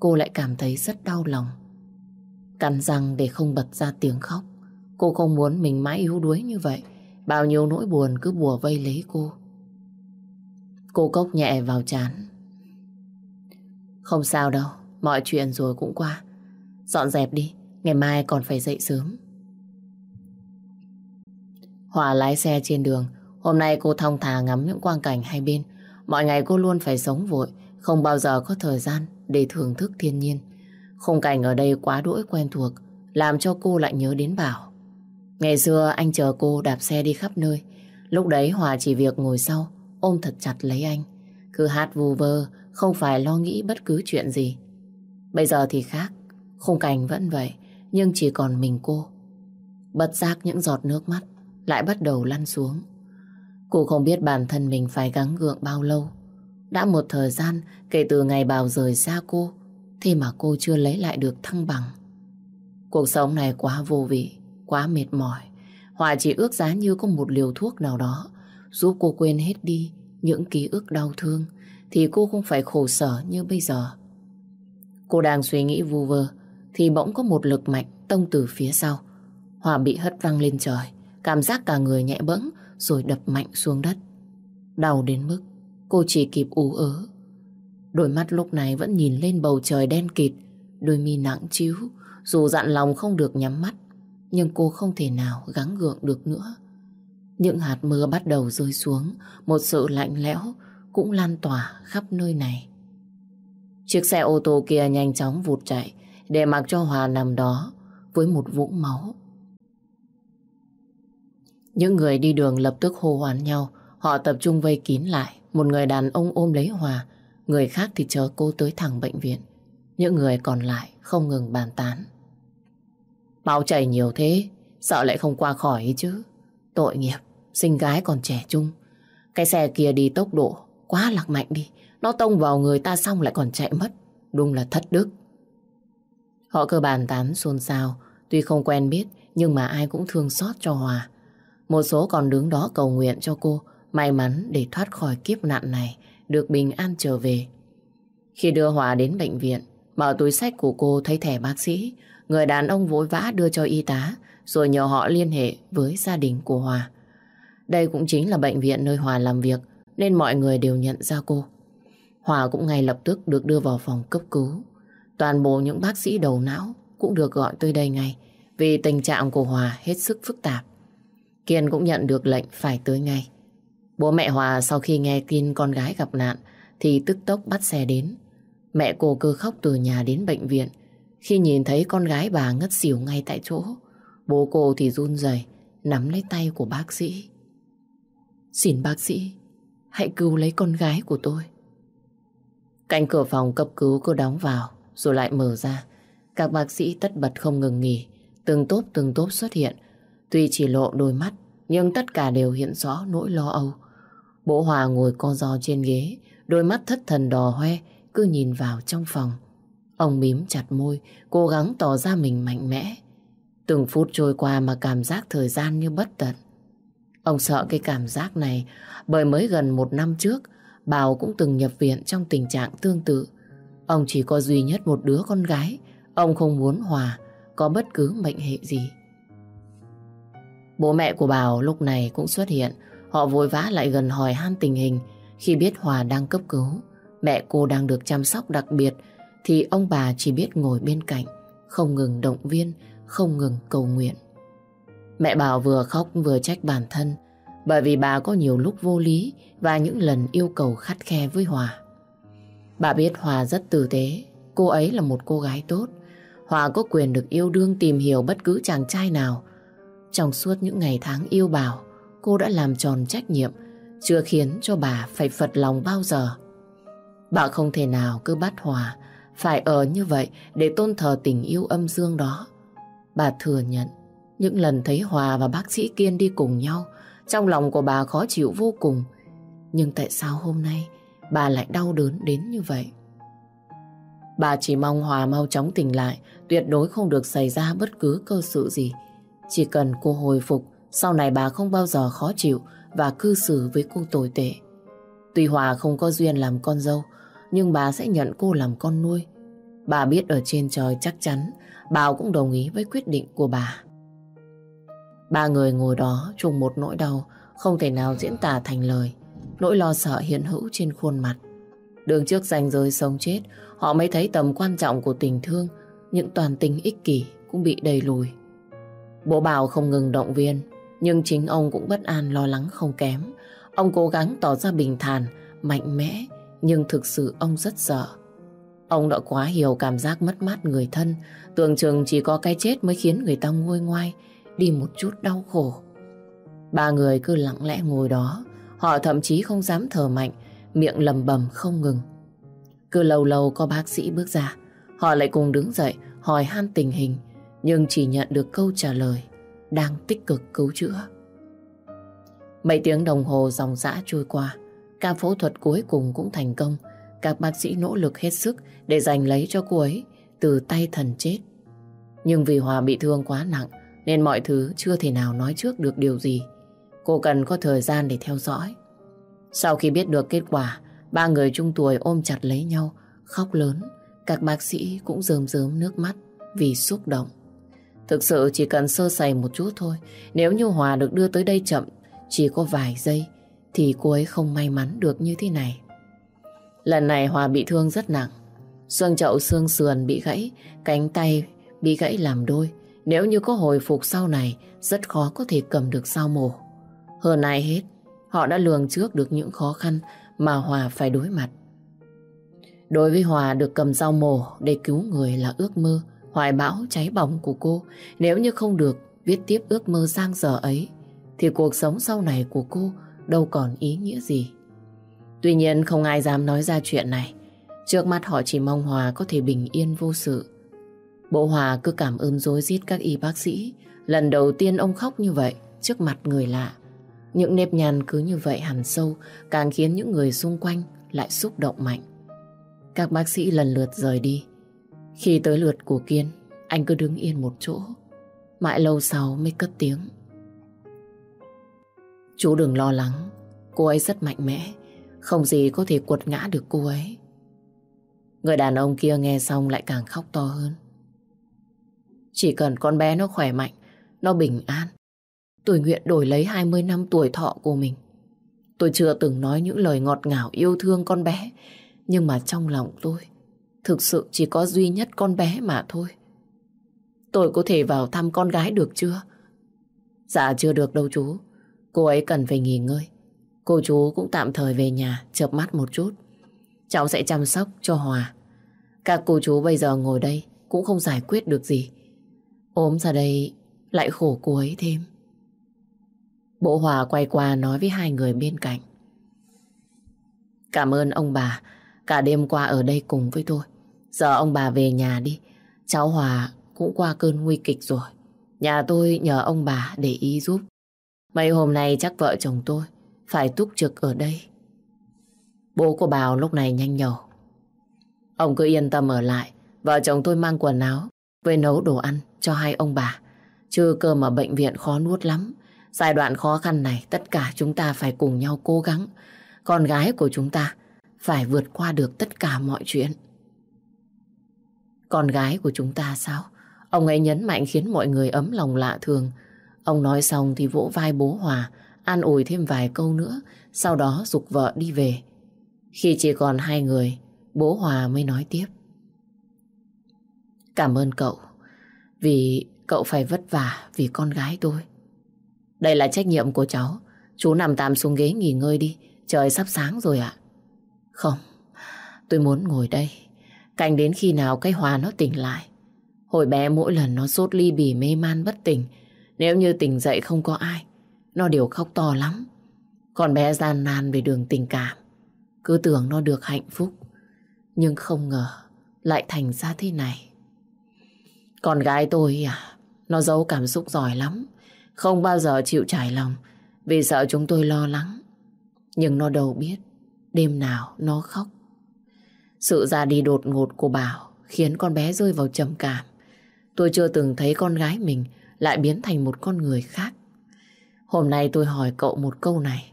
Speaker 1: cô lại cảm thấy rất đau lòng. Cắn răng để không bật ra tiếng khóc. Cô không muốn mình mãi yếu đuối như vậy. Bao nhiêu nỗi buồn cứ bùa vây lấy cô. Cô cốc nhẹ vào chán. Không sao đâu, mọi chuyện rồi cũng qua. Dọn dẹp đi, ngày mai còn phải dậy sớm. Hòa lái xe trên đường, hôm nay cô thong thả ngắm những quang cảnh hai bên. Mọi ngày cô luôn phải sống vội, không bao giờ có thời gian để thưởng thức thiên nhiên. Khung cảnh ở đây quá đỗi quen thuộc, làm cho cô lại nhớ đến Bảo. Ngày xưa anh chờ cô đạp xe đi khắp nơi, lúc đấy Hòa chỉ việc ngồi sau, ôm thật chặt lấy anh. Cứ hát vù vơ, không phải lo nghĩ bất cứ chuyện gì. Bây giờ thì khác, khung cảnh vẫn vậy, nhưng chỉ còn mình cô. Bật giác những giọt nước mắt lại bắt đầu lăn xuống. Cô không biết bản thân mình phải gắng gượng bao lâu. Đã một thời gian kể từ ngày bào rời xa cô, thế mà cô chưa lấy lại được thăng bằng. Cuộc sống này quá vô vị, quá mệt mỏi. Hòa chỉ ước giá như có một liều thuốc nào đó giúp cô quên hết đi những ký ức đau thương thì cô không phải khổ sở như bây giờ. Cô đang suy nghĩ vu vơ thì bỗng có một lực mạnh tông từ phía sau. Hòa bị hất văng lên trời, cảm giác cả người nhẹ bẫng rồi đập mạnh xuống đất. Đau đến mức cô chỉ kịp ú ớ. Đôi mắt lúc này vẫn nhìn lên bầu trời đen kịt, đôi mi nặng chiếu, dù dặn lòng không được nhắm mắt, nhưng cô không thể nào gắng gượng được nữa. Những hạt mưa bắt đầu rơi xuống, một sự lạnh lẽo cũng lan tỏa khắp nơi này. Chiếc xe ô tô kia nhanh chóng vụt chạy để mặc cho Hòa nằm đó với một vũng máu. Những người đi đường lập tức hô hoán nhau, họ tập trung vây kín lại. Một người đàn ông ôm lấy Hòa, người khác thì chờ cô tới thẳng bệnh viện. Những người còn lại không ngừng bàn tán. Máu chảy nhiều thế, sợ lại không qua khỏi ấy chứ. Tội nghiệp, sinh gái còn trẻ trung. Cái xe kia đi tốc độ quá lạc mạnh đi. Nó tông vào người ta xong lại còn chạy mất. Đúng là thất đức. Họ cơ bàn tán xôn xao. Tuy không quen biết nhưng mà ai cũng thương xót cho Hòa. Một số còn đứng đó cầu nguyện cho cô may mắn để thoát khỏi kiếp nạn này, được bình an trở về. Khi đưa Hòa đến bệnh viện, mở túi sách của cô thấy thẻ bác sĩ, người đàn ông vội vã đưa cho y tá, rồi nhờ họ liên hệ với gia đình của Hòa. Đây cũng chính là bệnh viện nơi Hòa làm việc, nên mọi người đều nhận ra cô. Hòa cũng ngay lập tức được đưa vào phòng cấp cứu. Toàn bộ những bác sĩ đầu não cũng được gọi tới đây ngay, vì tình trạng của Hòa hết sức phức tạp. Kiên cũng nhận được lệnh phải tới ngay. Bố mẹ Hòa sau khi nghe tin con gái gặp nạn thì tức tốc bắt xe đến. Mẹ cô cứ khóc từ nhà đến bệnh viện. Khi nhìn thấy con gái bà ngất xỉu ngay tại chỗ, bố cô thì run rẩy nắm lấy tay của bác sĩ. Xin bác sĩ, hãy cứu lấy con gái của tôi. Cánh cửa phòng cấp cứu cứ đóng vào rồi lại mở ra. Các bác sĩ tất bật không ngừng nghỉ, từng tốp từng tốp xuất hiện. Tuy chỉ lộ đôi mắt, nhưng tất cả đều hiện rõ nỗi lo âu. Bố Hòa ngồi co ro trên ghế, đôi mắt thất thần đỏ hoe, cứ nhìn vào trong phòng. Ông mím chặt môi, cố gắng tỏ ra mình mạnh mẽ. Từng phút trôi qua mà cảm giác thời gian như bất tận. Ông sợ cái cảm giác này bởi mới gần một năm trước Bảo cũng từng nhập viện trong tình trạng tương tự. Ông chỉ có duy nhất một đứa con gái. Ông không muốn Hòa có bất cứ mệnh hệ gì. Bố mẹ của Bảo lúc này cũng xuất hiện. Họ vội vã lại gần hỏi han tình hình. Khi biết Hòa đang cấp cứu, mẹ cô đang được chăm sóc đặc biệt, thì ông bà chỉ biết ngồi bên cạnh, không ngừng động viên, không ngừng cầu nguyện. Mẹ Bảo vừa khóc vừa trách bản thân, bởi vì bà có nhiều lúc vô lý và những lần yêu cầu khắt khe với Hòa. Bà biết Hòa rất tử tế, cô ấy là một cô gái tốt. Hòa có quyền được yêu đương tìm hiểu bất cứ chàng trai nào. Trong suốt những ngày tháng yêu Bảo, cô đã làm tròn trách nhiệm, chưa khiến cho bà phải phật lòng bao giờ. Bà không thể nào cứ bắt Hòa phải ở như vậy để tôn thờ tình yêu âm dương đó. Bà thừa nhận những lần thấy Hòa và bác sĩ Kiên đi cùng nhau trong lòng của bà khó chịu vô cùng. Nhưng tại sao hôm nay bà lại đau đớn đến như vậy? Bà chỉ mong Hòa mau chóng tỉnh lại, tuyệt đối không được xảy ra bất cứ cơ sự gì. Chỉ cần cô hồi phục, sau này bà không bao giờ khó chịu và cư xử với cô tồi tệ. Tuy Hòa không có duyên làm con dâu, nhưng bà sẽ nhận cô làm con nuôi. Bà biết ở trên trời chắc chắn Bảo cũng đồng ý với quyết định của bà. Ba người ngồi đó chung một nỗi đau không thể nào diễn tả thành lời. Nỗi lo sợ hiện hữu trên khuôn mặt. Đường trước ranh giới sống chết, họ mới thấy tầm quan trọng của tình thương, những toàn tình ích kỷ cũng bị đầy lùi. Bố Bảo không ngừng động viên, nhưng chính ông cũng bất an lo lắng không kém. Ông cố gắng tỏ ra bình thản, mạnh mẽ, nhưng thực sự ông rất sợ. Ông đã quá hiểu cảm giác mất mát người thân, tưởng chừng chỉ có cái chết mới khiến người ta nguôi ngoai, đi một chút đau khổ. Ba người cứ lặng lẽ ngồi đó, họ thậm chí không dám thở mạnh, miệng lầm bầm không ngừng. Cứ lâu lâu có bác sĩ bước ra, họ lại cùng đứng dậy hỏi han tình hình, nhưng chỉ nhận được câu trả lời, đang tích cực cứu chữa. Mấy tiếng đồng hồ dòng dã trôi qua, ca phẫu thuật cuối cùng cũng thành công. Các bác sĩ nỗ lực hết sức để giành lấy cho cô ấy từ tay thần chết. Nhưng vì Hòa bị thương quá nặng, nên mọi thứ chưa thể nào nói trước được điều gì. Cô cần có thời gian để theo dõi. Sau khi biết được kết quả, ba người trung tuổi ôm chặt lấy nhau, khóc lớn. Các bác sĩ cũng rơm rớm nước mắt vì xúc động. Thực sự chỉ cần sơ sẩy một chút thôi, nếu như Hòa được đưa tới đây chậm, chỉ có vài giây, thì cô ấy không may mắn được như thế này. Lần này Hòa bị thương rất nặng. Xương chậu xương sườn bị gãy, cánh tay bị gãy làm đôi. Nếu như có hồi phục sau này, rất khó có thể cầm được sao mổ. Hơn ai hết, họ đã lường trước được những khó khăn mà Hòa phải đối mặt. Đối với Hòa được cầm dao mổ để cứu người là ước mơ, hoài bão cháy bỏng của cô. Nếu như không được viết tiếp ước mơ giang dở ấy, thì cuộc sống sau này của cô đâu còn ý nghĩa gì. Tuy nhiên không ai dám nói ra chuyện này. Trước mắt họ chỉ mong Hòa có thể bình yên vô sự. Bộ Hòa cứ cảm ơn dối rít các y bác sĩ. Lần đầu tiên ông khóc như vậy trước mặt người lạ. Những nếp nhăn cứ như vậy hẳn sâu càng khiến những người xung quanh lại xúc động mạnh. Các bác sĩ lần lượt rời đi. Khi tới lượt của Kiên, anh cứ đứng yên một chỗ. Mãi lâu sau mới cất tiếng. Chú đừng lo lắng, cô ấy rất mạnh mẽ, không gì có thể quật ngã được cô ấy. Người đàn ông kia nghe xong lại càng khóc to hơn. Chỉ cần con bé nó khỏe mạnh, nó bình an. Tôi nguyện đổi lấy 20 năm tuổi thọ của mình. Tôi chưa từng nói những lời ngọt ngào yêu thương con bé, nhưng mà trong lòng tôi thực sự chỉ có duy nhất con bé mà thôi. Tôi có thể vào thăm con gái được chưa? Dạ chưa được đâu chú. Cô ấy cần phải nghỉ ngơi. Cô chú cũng tạm thời về nhà chợp mắt một chút. Cháu sẽ chăm sóc cho Hòa. Các cô chú bây giờ ngồi đây cũng không giải quyết được gì. Ốm ra đây lại khổ cô ấy thêm. Bộ Hòa quay qua nói với hai người bên cạnh. Cảm ơn ông bà, cả đêm qua ở đây cùng với tôi. Giờ ông bà về nhà đi, cháu Hòa cũng qua cơn nguy kịch rồi. Nhà tôi nhờ ông bà để ý giúp. Mấy hôm nay chắc vợ chồng tôi phải túc trực ở đây. Bố của Bảo lúc này nhanh nhở. Ông cứ yên tâm ở lại, vợ chồng tôi mang quần áo với nấu đồ ăn cho hai ông bà. Chứ cơm ở bệnh viện khó nuốt lắm. Giai đoạn khó khăn này tất cả chúng ta phải cùng nhau cố gắng. con gái của chúng ta phải vượt qua được tất cả mọi chuyện. Con gái của chúng ta sao? Ông ấy nhấn mạnh khiến mọi người ấm lòng lạ thường. Ông nói xong thì vỗ vai bố Hòa, an ủi thêm vài câu nữa, sau đó dục vợ đi về. Khi chỉ còn hai người, bố Hòa mới nói tiếp. Cảm ơn cậu, vì cậu phải vất vả vì con gái tôi. Đây là trách nhiệm của cháu. Chú nằm tạm xuống ghế nghỉ ngơi đi, trời sắp sáng rồi ạ. Không, tôi muốn ngồi đây, canh đến khi nào cái Hòa nó tỉnh lại. Hồi bé mỗi lần nó sốt ly bì mê man bất tỉnh, nếu như tỉnh dậy không có ai, nó đều khóc to lắm. Còn bé gian nan về đường tình cảm, cứ tưởng nó được hạnh phúc, nhưng không ngờ lại thành ra thế này. Con gái tôi à, nó giấu cảm xúc giỏi lắm, không bao giờ chịu trải lòng vì sợ chúng tôi lo lắng. Nhưng nó đâu biết, đêm nào nó khóc. Sự ra đi đột ngột của Bảo khiến con bé rơi vào trầm cảm. Tôi chưa từng thấy con gái mình lại biến thành một con người khác. Hôm nay tôi hỏi cậu một câu này.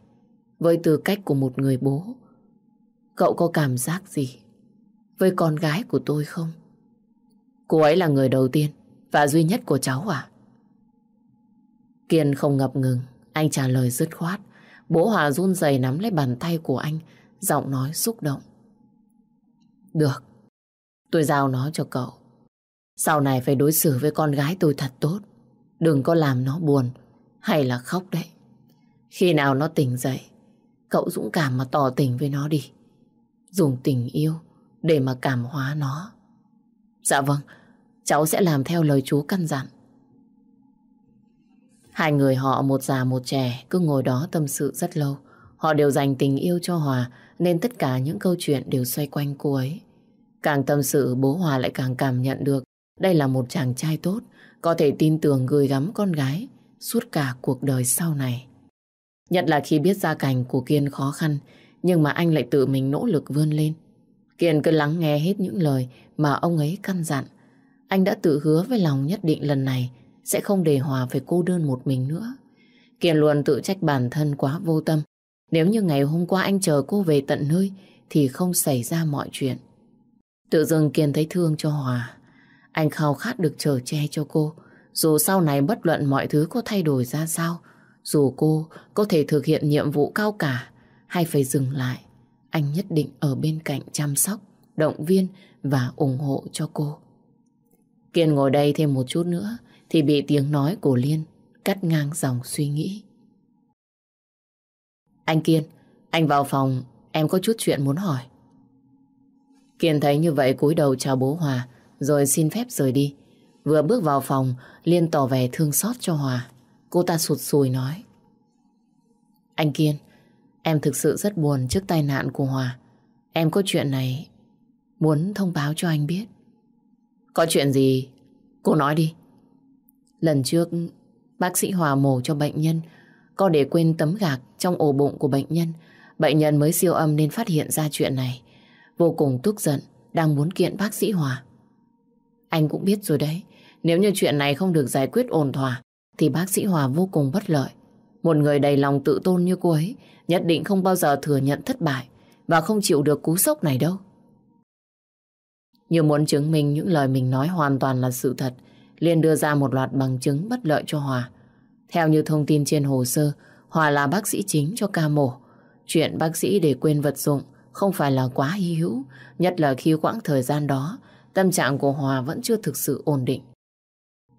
Speaker 1: Với tư cách của một người bố, cậu có cảm giác gì với con gái của tôi không? Cô ấy là người đầu tiên và duy nhất của cháu à? Kiên không ngập ngừng, anh trả lời dứt khoát. Bố Hòa run rẩy nắm lấy bàn tay của anh, giọng nói xúc động. Được, tôi giao nó cho cậu. Sau này phải đối xử với con gái tôi thật tốt. Đừng có làm nó buồn hay là khóc đấy. Khi nào nó tỉnh dậy, cậu dũng cảm mà tỏ tình với nó đi. Dùng tình yêu để mà cảm hóa nó. Dạ vâng, cháu sẽ làm theo lời chú căn dặn. Hai người họ một già một trẻ cứ ngồi đó tâm sự rất lâu. Họ đều dành tình yêu cho Hòa nên tất cả những câu chuyện đều xoay quanh cô ấy. Càng tâm sự bố Hòa lại càng cảm nhận được đây là một chàng trai tốt có thể tin tưởng gửi gắm con gái suốt cả cuộc đời sau này. Nhất là khi biết gia cảnh của Kiên khó khăn, nhưng mà anh lại tự mình nỗ lực vươn lên. Kiên cứ lắng nghe hết những lời mà ông ấy căn dặn. Anh đã tự hứa với lòng nhất định lần này sẽ không để Hòa phải cô đơn một mình nữa. Kiên luôn tự trách bản thân quá vô tâm. Nếu như ngày hôm qua anh chờ cô về tận nơi thì không xảy ra mọi chuyện. Tự dưng Kiên thấy thương cho Hòa. Anh khao khát được trở che cho cô. Dù sau này bất luận mọi thứ có thay đổi ra sao, dù cô có thể thực hiện nhiệm vụ cao cả hay phải dừng lại, anh nhất định ở bên cạnh chăm sóc, động viên và ủng hộ cho cô. Kiên ngồi đây thêm một chút nữa thì bị tiếng nói của Liên cắt ngang dòng suy nghĩ. Anh Kiên, anh vào phòng, em có chút chuyện muốn hỏi. Kiên thấy như vậy cúi đầu chào bố Hòa rồi xin phép rời đi. Vừa bước vào phòng, Liên tỏ vẻ thương xót cho Hòa. Cô ta sụt sùi nói. Anh Kiên, em thực sự rất buồn trước tai nạn của Hòa. Em có chuyện này muốn thông báo cho anh biết. Có chuyện gì? Cô nói đi. Lần trước, bác sĩ Hòa mổ cho bệnh nhân có để quên tấm gạc trong ổ bụng của bệnh nhân. Bệnh nhân mới siêu âm nên phát hiện ra chuyện này. Vô cùng tức giận, đang muốn kiện bác sĩ Hòa. Anh cũng biết rồi đấy, nếu như chuyện này không được giải quyết ổn thỏa, thì bác sĩ Hòa vô cùng bất lợi. Một người đầy lòng tự tôn như cô ấy, nhất định không bao giờ thừa nhận thất bại và không chịu được cú sốc này đâu. Như muốn chứng minh những lời mình nói hoàn toàn là sự thật, Liên đưa ra một loạt bằng chứng bất lợi cho Hòa. Theo như thông tin trên hồ sơ, Hòa là bác sĩ chính cho ca mổ. Chuyện bác sĩ để quên vật dụng không phải là quá hy hữu, nhất là khi quãng thời gian đó, tâm trạng của Hòa vẫn chưa thực sự ổn định.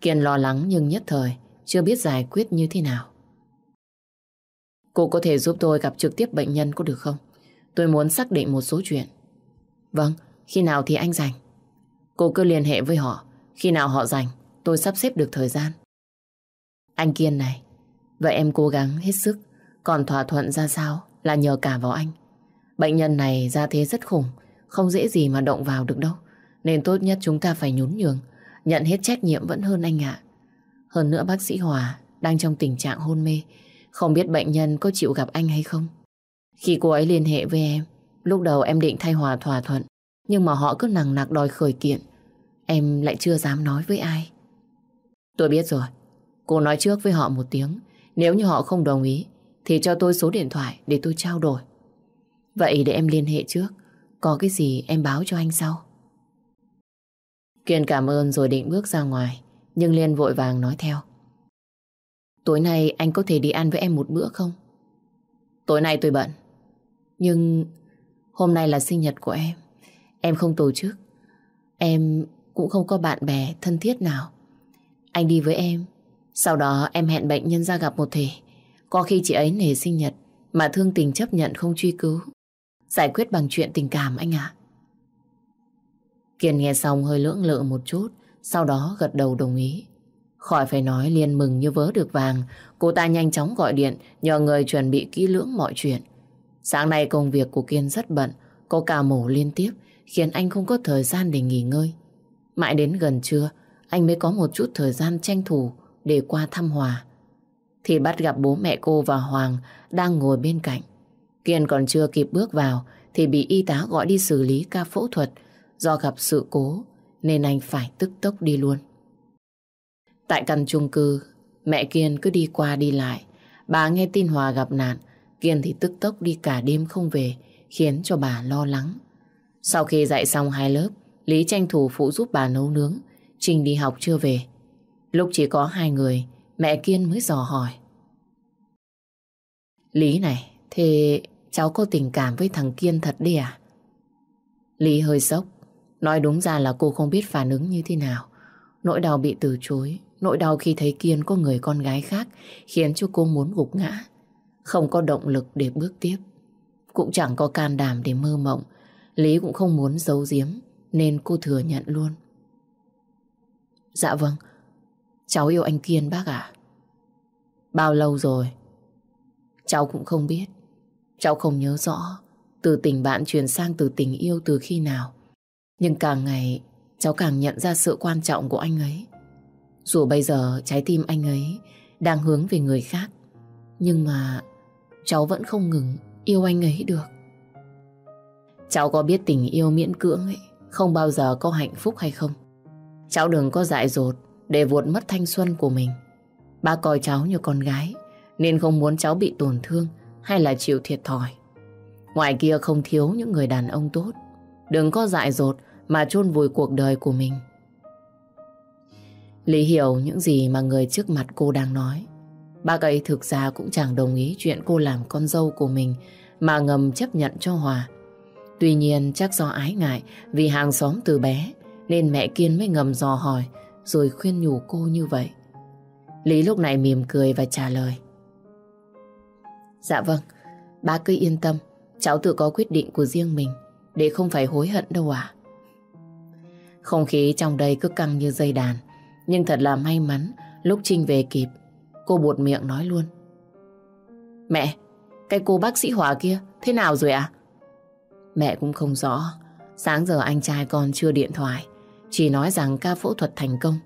Speaker 1: Kiên lo lắng nhưng nhất thời, chưa biết giải quyết như thế nào. Cô có thể giúp tôi gặp trực tiếp bệnh nhân có được không? Tôi muốn xác định một số chuyện. Vâng, khi nào thì anh rảnh? Cô cứ liên hệ với họ. Khi nào họ rảnh, tôi sắp xếp được thời gian. Anh Kiên này, vậy em cố gắng hết sức. Còn thỏa thuận ra sao là nhờ cả vào anh. Bệnh nhân này ra thế rất khủng, không dễ gì mà động vào được đâu. Nên tốt nhất chúng ta phải nhún nhường, nhận hết trách nhiệm vẫn hơn anh ạ. Hơn nữa bác sĩ Hòa đang trong tình trạng hôn mê, không biết bệnh nhân có chịu gặp anh hay không. Khi cô ấy liên hệ với em, lúc đầu em định thay Hòa thỏa thuận, nhưng mà họ cứ nằng nặc đòi khởi kiện. Em lại chưa dám nói với ai. Tôi biết rồi. Cô nói trước với họ một tiếng. Nếu như họ không đồng ý, thì cho tôi số điện thoại để tôi trao đổi. Vậy để em liên hệ trước. Có cái gì em báo cho anh sau. Kiên cảm ơn rồi định bước ra ngoài. Nhưng Liên vội vàng nói theo. Tối nay anh có thể đi ăn với em một bữa không? Tối nay tôi bận. Nhưng hôm nay là sinh nhật của em. Em không tổ chức. Em cũng không có bạn bè thân thiết nào. Anh đi với em. Sau đó em hẹn bệnh nhân ra gặp một thể. Có khi chị ấy nể sinh nhật mà thương tình chấp nhận không truy cứu. Giải quyết bằng chuyện tình cảm anh ạ. Kiên nghe xong hơi lưỡng lự một chút, sau đó gật đầu đồng ý. Khỏi phải nói Liên mừng như vớ được vàng, cô ta nhanh chóng gọi điện nhờ người chuẩn bị kỹ lưỡng mọi chuyện. Sáng nay công việc của Kiên rất bận, có ca mổ liên tiếp khiến anh không có thời gian để nghỉ ngơi. Mãi đến gần trưa, anh mới có một chút thời gian tranh thủ để qua thăm Hòa. Thì bắt gặp bố mẹ cô và Hoàng đang ngồi bên cạnh. Kiên còn chưa kịp bước vào thì bị y tá gọi đi xử lý ca phẫu thuật do gặp sự cố nên anh phải tức tốc đi luôn. Tại căn chung cư, mẹ Kiên cứ đi qua đi lại. Bà nghe tin Hòa gặp nạn, Kiên thì tức tốc đi cả đêm không về, khiến cho bà lo lắng. Sau khi dạy xong hai lớp, Lý tranh thủ phụ giúp bà nấu nướng, Trinh đi học chưa về. Lúc chỉ có hai người, mẹ Kiên mới dò hỏi. Lý này, thế cháu có tình cảm với thằng Kiên thật đi à? Lý hơi sốc, nói đúng ra là cô không biết phản ứng như thế nào. Nỗi đau bị từ chối, nỗi đau khi thấy Kiên có người con gái khác khiến cho cô muốn gục ngã. Không có động lực để bước tiếp. Cũng chẳng có can đảm để mơ mộng. Lý cũng không muốn giấu giếm nên cô thừa nhận luôn. Dạ vâng, cháu yêu anh Kiên bác ạ. Bao lâu rồi? Cháu cũng không biết. Cháu không nhớ rõ từ tình bạn chuyển sang từ tình yêu từ khi nào. Nhưng càng ngày cháu càng nhận ra sự quan trọng của anh ấy. Dù bây giờ trái tim anh ấy đang hướng về người khác, nhưng mà cháu vẫn không ngừng yêu anh ấy được. Cháu có biết tình yêu miễn cưỡng ấy không bao giờ có hạnh phúc hay không? Cháu đừng có dại dột để vuột mất thanh xuân của mình. Ba coi cháu như con gái nên không muốn cháu bị tổn thương hay là chịu thiệt thòi. Ngoài kia không thiếu những người đàn ông tốt. Đừng có dại dột mà chôn vùi cuộc đời của mình. Lý hiểu những gì mà người trước mặt cô đang nói. Bác ấy thực ra cũng chẳng đồng ý chuyện cô làm con dâu của mình mà ngầm chấp nhận cho Hòa. Tuy nhiên chắc do ái ngại vì hàng xóm từ bé nên mẹ Kiên mới ngầm dò hỏi rồi khuyên nhủ cô như vậy. Lý lúc này mỉm cười và trả lời. Dạ vâng, bác cứ yên tâm, cháu tự có quyết định của riêng mình để không phải hối hận đâu à. Không khí trong đây cứ căng như dây đàn, nhưng thật là may mắn lúc Trinh về kịp, cô buột miệng nói luôn. Mẹ, cái cô bác sĩ Hòa kia thế nào rồi ạ? À? Mẹ cũng không rõ, sáng giờ anh trai con chưa điện thoại, chỉ nói rằng ca phẫu thuật thành công,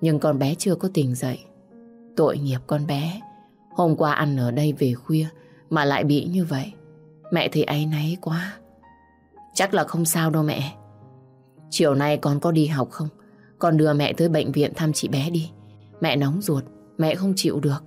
Speaker 1: nhưng con bé chưa có tỉnh dậy. Tội nghiệp con bé, hôm qua ăn ở đây về khuya mà lại bị như vậy. Mẹ thì áy náy quá. Chắc là không sao đâu mẹ. Chiều nay con có đi học không? Con đưa mẹ tới bệnh viện thăm chị bé đi. Mẹ nóng ruột, mẹ không chịu được.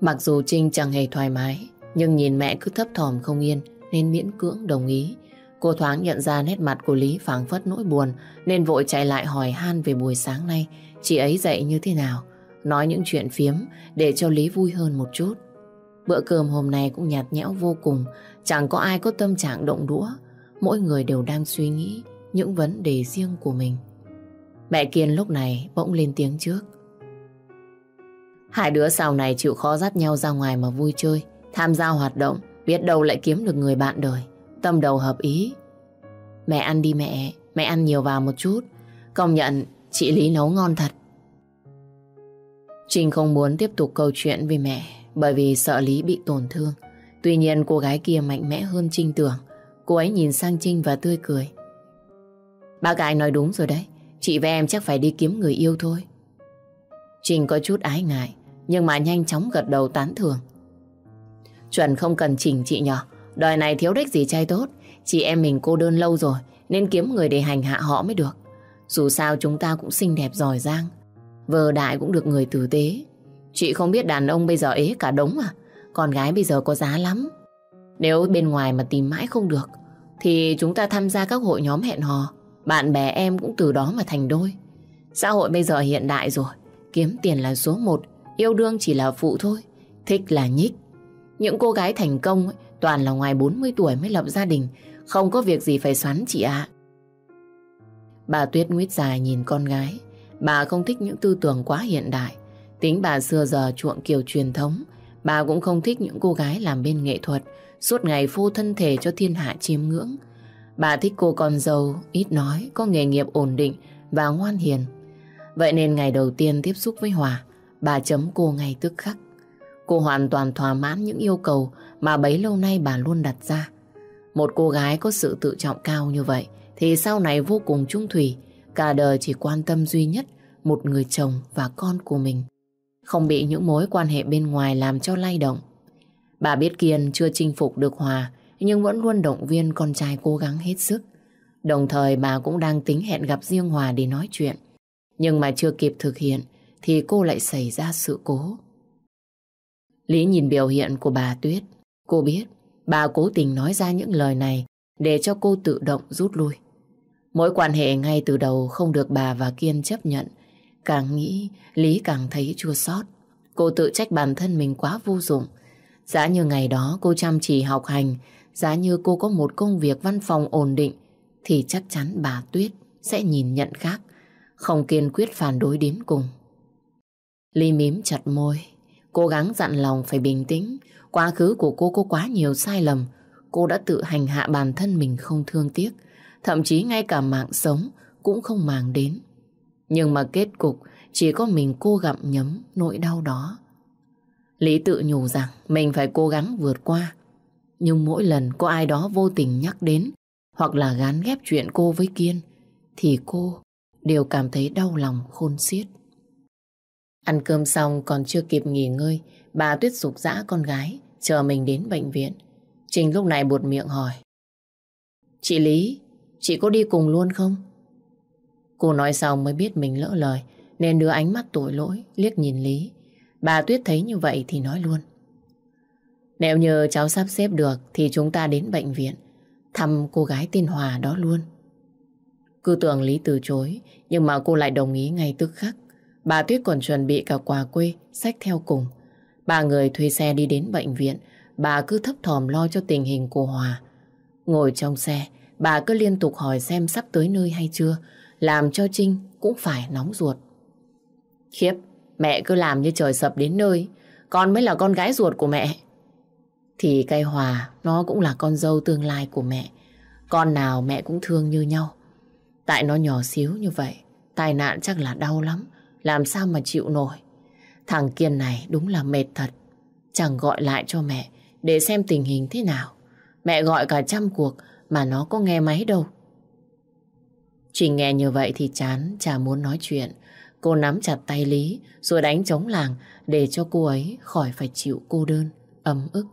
Speaker 1: Mặc dù Trinh chẳng hề thoải mái, nhưng nhìn mẹ cứ thấp thỏm không yên nên miễn cưỡng đồng ý. Cô thoáng nhận ra nét mặt của Lý phảng phất nỗi buồn nên vội chạy lại hỏi han về buổi sáng nay chị ấy dậy như thế nào. Nói những chuyện phiếm để cho Lý vui hơn một chút. Bữa cơm hôm nay cũng nhạt nhẽo vô cùng, chẳng có ai có tâm trạng động đũa. Mỗi người đều đang suy nghĩ những vấn đề riêng của mình. Mẹ Kiên lúc này bỗng lên tiếng trước. Hai đứa sau này chịu khó dắt nhau ra ngoài mà vui chơi, tham gia hoạt động, biết đâu lại kiếm được người bạn đời, tâm đầu hợp ý. Mẹ ăn đi mẹ, mẹ ăn nhiều vào một chút, công nhận chị Lý nấu ngon thật. Trinh không muốn tiếp tục câu chuyện với mẹ bởi vì sợ Lý bị tổn thương. Tuy nhiên cô gái kia mạnh mẽ hơn Trinh tưởng. Cô ấy nhìn sang Trinh và tươi cười. Bác gái nói đúng rồi đấy. Chị và em chắc phải đi kiếm người yêu thôi. trình có chút ái ngại nhưng mà nhanh chóng gật đầu tán thưởng. Chuẩn không cần chỉnh chị nhỏ. Đời này thiếu đích gì trai tốt. Chị em mình cô đơn lâu rồi nên kiếm người để hành hạ họ mới được. Dù sao chúng ta cũng xinh đẹp giỏi giang. vờ đại cũng được người tử tế. Chị không biết đàn ông bây giờ ế cả đống à. Con gái bây giờ có giá lắm. Nếu bên ngoài mà tìm mãi không được, thì chúng ta tham gia các hội nhóm hẹn hò. Bạn bè em cũng từ đó mà thành đôi. Xã hội bây giờ hiện đại rồi, kiếm tiền là số một, yêu đương chỉ là phụ thôi, thích là nhích. Những cô gái thành công ấy, toàn là ngoài 40 tuổi mới lập gia đình, không có việc gì phải xoắn chị ạ. Bà Tuyết nguyết dài nhìn con gái, bà không thích những tư tưởng quá hiện đại. Tính bà xưa giờ chuộng kiểu truyền thống, bà cũng không thích những cô gái làm bên nghệ thuật, suốt ngày phô thân thể cho thiên hạ chiêm ngưỡng. Bà thích cô con dâu, ít nói, có nghề nghiệp ổn định và ngoan hiền. Vậy nên ngày đầu tiên tiếp xúc với Hòa, bà chấm cô ngay tức khắc. Cô hoàn toàn thỏa mãn những yêu cầu mà bấy lâu nay bà luôn đặt ra. Một cô gái có sự tự trọng cao như vậy thì sau này vô cùng trung thủy, cả đời chỉ quan tâm duy nhất một người chồng và con của mình. Không bị những mối quan hệ bên ngoài làm cho lay động. Bà biết Kiên chưa chinh phục được Hòa nhưng vẫn luôn động viên con trai cố gắng hết sức. Đồng thời bà cũng đang tính hẹn gặp riêng Hòa để nói chuyện. Nhưng mà chưa kịp thực hiện thì cô lại xảy ra sự cố. Lý nhìn biểu hiện của bà Tuyết. Cô biết bà cố tình nói ra những lời này để cho cô tự động rút lui. Mối quan hệ ngay từ đầu không được bà và Kiên chấp nhận. Càng nghĩ, Lý càng thấy chua xót. Cô tự trách bản thân mình quá vô dụng. Giá như ngày đó cô chăm chỉ học hành, giá như cô có một công việc văn phòng ổn định, thì chắc chắn bà Tuyết sẽ nhìn nhận khác, không kiên quyết phản đối đến cùng. Ly mím chặt môi, cố gắng dặn lòng phải bình tĩnh. Quá khứ của cô có quá nhiều sai lầm. Cô đã tự hành hạ bản thân mình không thương tiếc. Thậm chí ngay cả mạng sống cũng không màng đến. Nhưng mà kết cục chỉ có mình cô gặm nhấm nỗi đau đó. Lý tự nhủ rằng mình phải cố gắng vượt qua. Nhưng mỗi lần có ai đó vô tình nhắc đến hoặc là gán ghép chuyện cô với Kiên thì cô đều cảm thấy đau lòng khôn xiết. Ăn cơm xong còn chưa kịp nghỉ ngơi, bà Tuyết dục dã con gái, chờ mình đến bệnh viện. Trình lúc này buột miệng hỏi. Chị Lý, chị có đi cùng luôn không? Cô nói xong mới biết mình lỡ lời, nên đưa ánh mắt tội lỗi, liếc nhìn Lý. Bà Tuyết thấy như vậy thì nói luôn. Nếu như cháu sắp xếp được thì chúng ta đến bệnh viện, thăm cô gái tên Hòa đó luôn. Cứ tưởng Lý từ chối, nhưng mà cô lại đồng ý ngay tức khắc. Bà Tuyết còn chuẩn bị cả quà quê, sách theo cùng. Ba người thuê xe đi đến bệnh viện, bà cứ thấp thỏm lo cho tình hình của Hòa. Ngồi trong xe, bà cứ liên tục hỏi xem sắp tới nơi hay chưa, làm cho Trinh cũng phải nóng ruột. Khiếp, mẹ cứ làm như trời sập đến nơi, con mới là con gái ruột của mẹ. Thì cây Hòa, nó cũng là con dâu tương lai của mẹ. Con nào mẹ cũng thương như nhau. Tại nó nhỏ xíu như vậy, tai nạn chắc là đau lắm. Làm sao mà chịu nổi Thằng Kiên này đúng là mệt thật Chẳng gọi lại cho mẹ Để xem tình hình thế nào Mẹ gọi cả trăm cuộc Mà nó có nghe máy đâu Trình nghe như vậy thì chán Chả muốn nói chuyện Cô nắm chặt tay Lý Rồi đánh trống làng Để cho cô ấy khỏi phải chịu cô đơn Ấm ức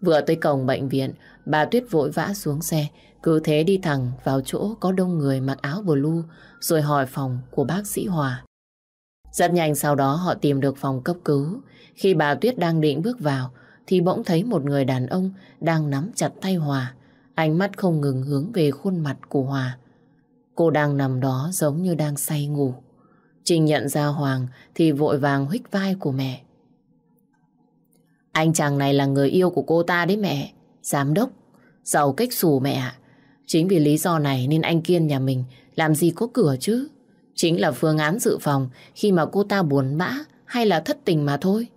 Speaker 1: Vừa tới cổng bệnh viện, Bà Tuyết vội vã xuống xe, cứ thế đi thẳng vào chỗ có đông người mặc áo blue, rồi hỏi phòng của bác sĩ Hòa. Rất nhanh sau đó họ tìm được phòng cấp cứu. Khi bà Tuyết đang định bước vào, thì bỗng thấy một người đàn ông đang nắm chặt tay Hòa. Ánh mắt không ngừng hướng về khuôn mặt của Hòa. Cô đang nằm đó giống như đang say ngủ. Trình nhận ra Hoàng thì vội vàng huých vai của mẹ. Anh chàng này là người yêu của cô ta đấy mẹ. Giám đốc. Giàu cách xù mẹ ạ. Chính vì lý do này nên anh Kiên nhà mình làm gì có cửa chứ. Chính là phương án dự phòng khi mà cô ta buồn bã hay là thất tình mà thôi.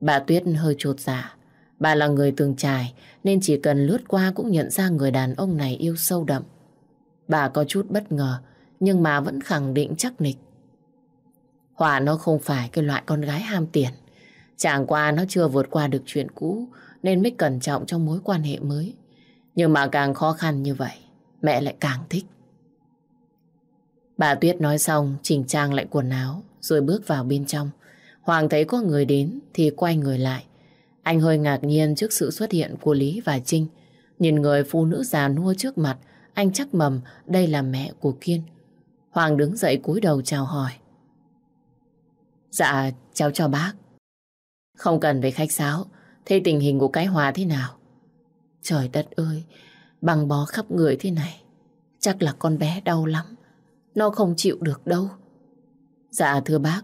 Speaker 1: Bà Tuyết hơi trột dạ. Bà là người từng trải nên chỉ cần lướt qua cũng nhận ra người đàn ông này yêu sâu đậm. Bà có chút bất ngờ, nhưng mà vẫn khẳng định chắc nịch. Hòa nó không phải cái loại con gái ham tiền. Chẳng qua nó chưa vượt qua được chuyện cũ nên mới cẩn trọng trong mối quan hệ mới. Nhưng mà càng khó khăn như vậy, mẹ lại càng thích. Bà Tuyết nói xong, chỉnh trang lại quần áo, rồi bước vào bên trong. Hoàng thấy có người đến thì quay người lại. Anh hơi ngạc nhiên trước sự xuất hiện của Lý và Trinh. Nhìn người phụ nữ già nua trước mặt, anh chắc mầm đây là mẹ của Kiên. Hoàng đứng dậy cúi đầu chào hỏi. Dạ, cháu chào bác. Không cần phải khách sáo, Thế tình hình của cái Hòa thế nào? Trời đất ơi, bằng bó khắp người thế này. Chắc là con bé đau lắm. Nó không chịu được đâu. Dạ thưa bác,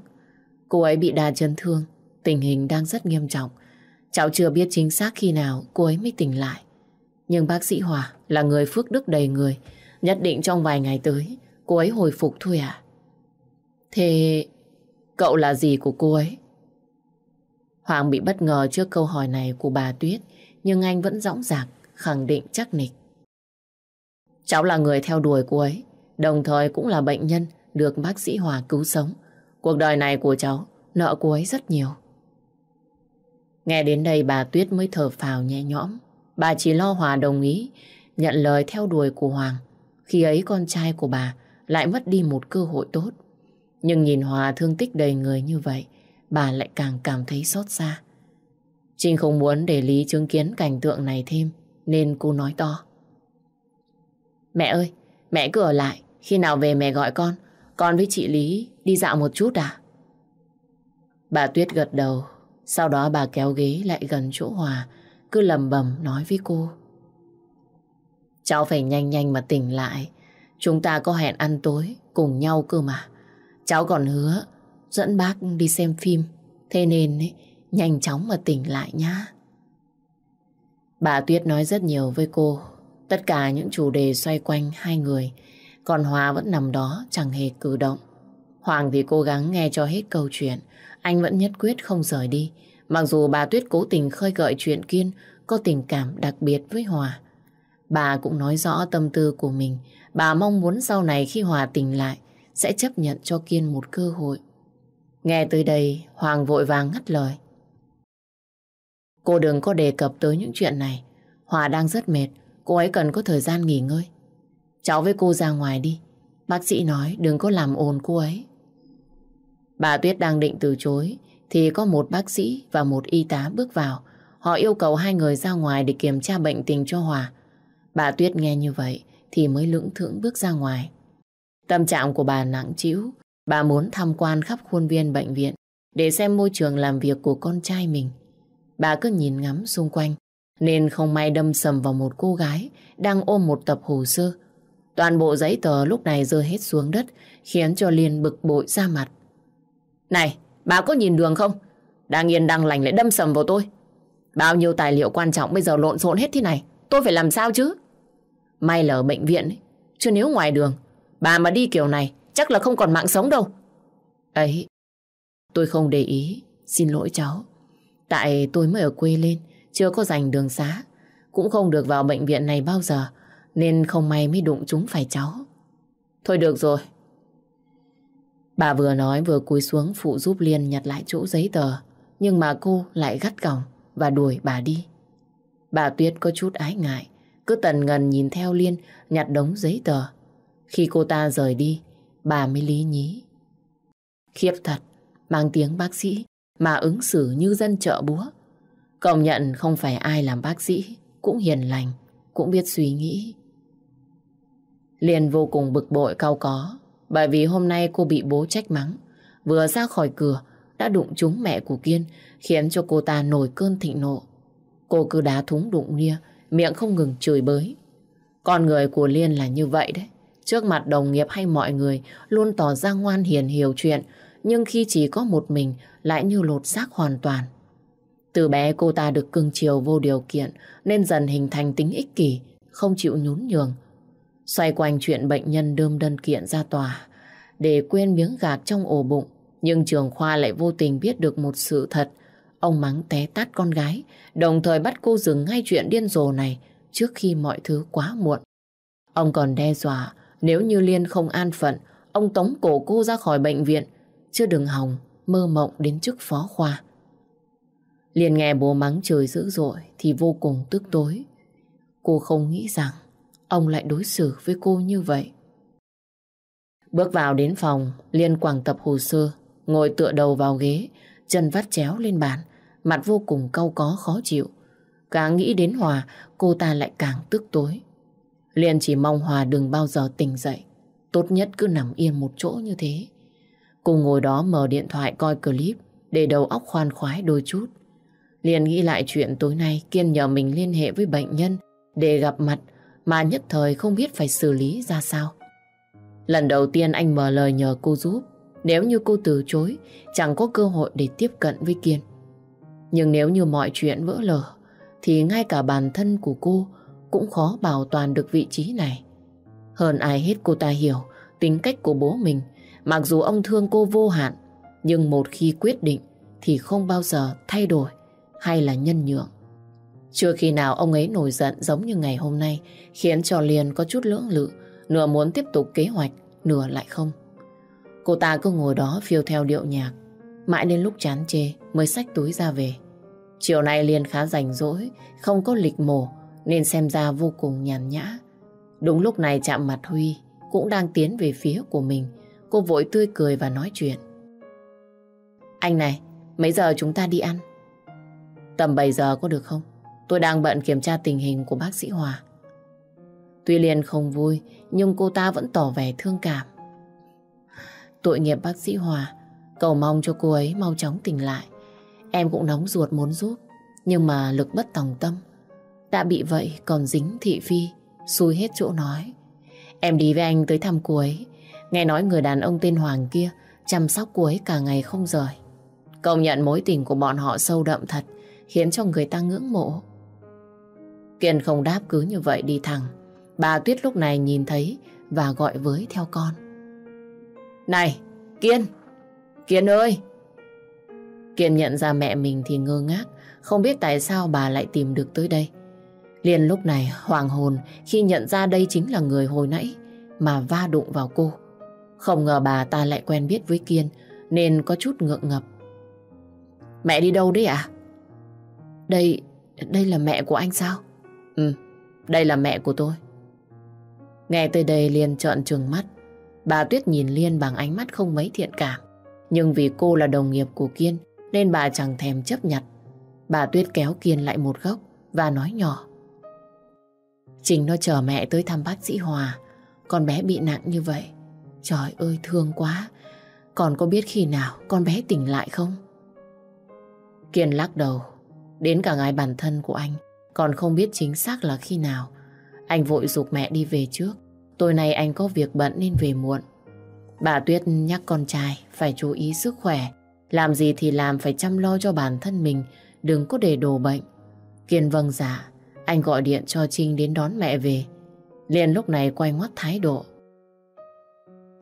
Speaker 1: cô ấy bị đa chấn thương. Tình hình đang rất nghiêm trọng. Cháu chưa biết chính xác khi nào cô ấy mới tỉnh lại. Nhưng bác sĩ Hòa là người phước đức đầy người. Nhất định trong vài ngày tới, cô ấy hồi phục thôi à? Thế cậu là gì của cô ấy? Hoàng bị bất ngờ trước câu hỏi này của bà Tuyết, nhưng anh vẫn dõng dạc, khẳng định chắc nịch. Cháu là người theo đuổi cô ấy, đồng thời cũng là bệnh nhân được bác sĩ Hòa cứu sống. Cuộc đời này của cháu nợ cô ấy rất nhiều. Nghe đến đây bà Tuyết mới thở phào nhẹ nhõm. Bà chỉ lo Hòa đồng ý nhận lời theo đuổi của Hoàng. Khi ấy con trai của bà lại mất đi một cơ hội tốt. Nhưng nhìn Hòa thương tích đầy người như vậy, bà lại càng cảm thấy xót xa. Trinh không muốn để Lý chứng kiến cảnh tượng này thêm, nên cô nói to. Mẹ ơi, mẹ cứ ở lại, khi nào về mẹ gọi con, con với chị Lý đi dạo một chút à? Bà Tuyết gật đầu, sau đó bà kéo ghế lại gần chỗ Hòa, cứ lầm bầm nói với cô. Cháu phải nhanh nhanh mà tỉnh lại, chúng ta có hẹn ăn tối cùng nhau cơ mà. Cháu còn hứa dẫn bác đi xem phim, thế nên ấy, nhanh chóng mà tỉnh lại nhá. Bà Tuyết nói rất nhiều với cô, tất cả những chủ đề xoay quanh hai người, còn Hòa vẫn nằm đó chẳng hề cử động. Hoàng thì cố gắng nghe cho hết câu chuyện, anh vẫn nhất quyết không rời đi. Mặc dù bà Tuyết cố tình khơi gợi chuyện Kiên có tình cảm đặc biệt với Hòa. Bà cũng nói rõ tâm tư của mình. Bà mong muốn sau này khi Hòa tỉnh lại sẽ chấp nhận cho Kiên một cơ hội. Nghe tới đây, Hoàng vội vàng ngắt lời. Cô đừng có đề cập tới những chuyện này. Hòa đang rất mệt, cô ấy cần có thời gian nghỉ ngơi. Cháu với cô ra ngoài đi. Bác sĩ nói đừng có làm ồn cô ấy. Bà Tuyết đang định từ chối thì có một bác sĩ và một y tá bước vào. Họ yêu cầu hai người ra ngoài để kiểm tra bệnh tình cho Hòa. Bà Tuyết nghe như vậy thì mới lưỡng thưởng bước ra ngoài. Tâm trạng của bà nặng trĩu, bà muốn tham quan khắp khuôn viên bệnh viện để xem môi trường làm việc của con trai mình. Bà cứ nhìn ngắm xung quanh nên không may đâm sầm vào một cô gái đang ôm một tập hồ sơ. Toàn bộ giấy tờ lúc này rơi hết xuống đất khiến cho Liên bực bội ra mặt. Này, bà có nhìn đường không? Đang yên đang lành lại đâm sầm vào tôi. Bao nhiêu tài liệu quan trọng bây giờ lộn xộn hết thế này. Tôi phải làm sao chứ? May là ở bệnh viện ấy. Chứ nếu ngoài đường, bà mà đi kiểu này chắc là không còn mạng sống đâu. Ấy, tôi không để ý. Xin lỗi cháu. Tại tôi mới ở quê lên, chưa có dành đường xá. Cũng không được vào bệnh viện này bao giờ. Nên không may mới đụng chúng phải cháu. Thôi được rồi, Bà vừa nói vừa cúi xuống phụ giúp Liên nhặt lại chỗ giấy tờ. Nhưng mà cô lại gắt gỏng và đuổi bà đi. Bà Tuyết có chút ái ngại. Cứ tần ngần nhìn theo Liên nhặt đống giấy tờ. Khi cô ta rời đi, bà mới lý nhí. Khiếp thật, mang tiếng bác sĩ mà ứng xử như dân chợ búa. Công nhận không phải ai làm bác sĩ, cũng hiền lành, cũng biết suy nghĩ. Liên vô cùng bực bội cao có bởi vì hôm nay cô bị bố trách mắng. Vừa ra khỏi cửa đã đụng trúng mẹ của Kiên khiến cho cô ta nổi cơn thịnh nộ. Cô cứ đá thúng đụng nia, miệng không ngừng chửi bới. Con người của Liên là như vậy đấy. Trước mặt đồng nghiệp hay mọi người luôn tỏ ra ngoan hiền hiểu chuyện nhưng khi chỉ có một mình lại như lột xác hoàn toàn. Từ bé cô ta được cưng chiều vô điều kiện nên dần hình thành tính ích kỷ, không chịu nhún nhường, Xoay quanh chuyện bệnh nhân đơm đơn kiện ra tòa để quên miếng gạc trong ổ bụng. Nhưng trường khoa lại vô tình biết được một sự thật. Ông mắng té tát con gái, đồng thời bắt cô dừng ngay chuyện điên rồ này trước khi mọi thứ quá muộn. Ông còn đe dọa nếu như Liên không an phận, ông tống cổ cô ra khỏi bệnh viện, chưa đừng hòng mơ mộng đến chức phó khoa. Liên nghe bố mắng trời dữ dội thì vô cùng tức tối. Cô không nghĩ rằng ông lại đối xử với cô như vậy. Bước vào đến phòng, Liên quảng tập hồ sơ, ngồi tựa đầu vào ghế, chân vắt chéo lên bàn, mặt vô cùng cau có khó chịu. Càng nghĩ đến Hòa, cô ta lại càng tức tối. Liên chỉ mong Hòa đừng bao giờ tỉnh dậy, tốt nhất cứ nằm yên một chỗ như thế. Cô ngồi đó mở điện thoại coi clip để đầu óc khoan khoái đôi chút. Liền nghĩ lại chuyện tối nay Kiên nhờ mình liên hệ với bệnh nhân để gặp mặt mà nhất thời không biết phải xử lý ra sao. Lần đầu tiên anh mở lời nhờ cô giúp. Nếu như cô từ chối, chẳng có cơ hội để tiếp cận với Kiên. Nhưng nếu như mọi chuyện vỡ lở, thì ngay cả bản thân của cô cũng khó bảo toàn được vị trí này. Hơn ai hết cô ta hiểu tính cách của bố mình. Mặc dù ông thương cô vô hạn, nhưng một khi quyết định thì không bao giờ thay đổi hay là nhân nhượng. Chưa khi nào ông ấy nổi giận giống như ngày hôm nay, khiến cho Liên có chút lưỡng lự, nửa muốn tiếp tục kế hoạch, nửa lại không. Cô ta cứ ngồi đó phiêu theo điệu nhạc, mãi đến lúc chán chê mới xách túi ra về. Chiều nay Liên khá rảnh rỗi, không có lịch mổ nên xem ra vô cùng nhàn nhã. Đúng lúc này chạm mặt Huy cũng đang tiến về phía của mình. Cô vội tươi cười và nói chuyện. Anh này, mấy giờ chúng ta đi ăn? Tầm 7 giờ có được không? Tôi đang bận kiểm tra tình hình của bác sĩ Hòa. Tuy Liên không vui, nhưng cô ta vẫn tỏ vẻ thương cảm. Tội nghiệp bác sĩ Hòa, cầu mong cho cô ấy mau chóng tỉnh lại. Em cũng nóng ruột muốn giúp, nhưng mà lực bất tòng tâm. Đã bị vậy còn dính thị phi, xui hết chỗ nói. Em đi với anh tới thăm cô ấy. Nghe nói người đàn ông tên Hoàng kia chăm sóc cô ấy cả ngày không rời. Công nhận mối tình của bọn họ sâu đậm thật, khiến cho người ta ngưỡng mộ. Kiên không đáp cứ như vậy đi thẳng. Bà Tuyết lúc này nhìn thấy và gọi với theo con. Này, Kiên! Kiên ơi! Kiên nhận ra mẹ mình thì ngơ ngác, không biết tại sao bà lại tìm được tới đây liên lúc này hoàng hồn khi nhận ra đây chính là người hồi nãy mà va đụng vào cô. Không ngờ bà ta lại quen biết với Kiên nên có chút ngượng ngập. Mẹ đi đâu đấy ạ? Đây, đây là mẹ của anh sao? Ừ, đây là mẹ của tôi. Nghe tới đây Liên trợn trừng mắt. Bà Tuyết nhìn Liên bằng ánh mắt không mấy thiện cảm. Nhưng vì cô là đồng nghiệp của Kiên nên bà chẳng thèm chấp nhận. Bà Tuyết kéo Kiên lại một góc và nói nhỏ. Trình nó chờ mẹ tới thăm bác sĩ Hòa. Con bé bị nặng như vậy. Trời ơi thương quá. Còn có biết khi nào con bé tỉnh lại không? Kiên lắc đầu. Đến cả ngày bản thân của anh còn không biết chính xác là khi nào. Anh vội dục mẹ đi về trước. Tối nay anh có việc bận nên về muộn. Bà Tuyết nhắc con trai phải chú ý sức khỏe. Làm gì thì làm phải chăm lo cho bản thân mình, đừng có để đồ bệnh. Kiên vâng dạ, anh gọi điện cho Trinh đến đón mẹ về. Liền lúc này quay ngoắt thái độ.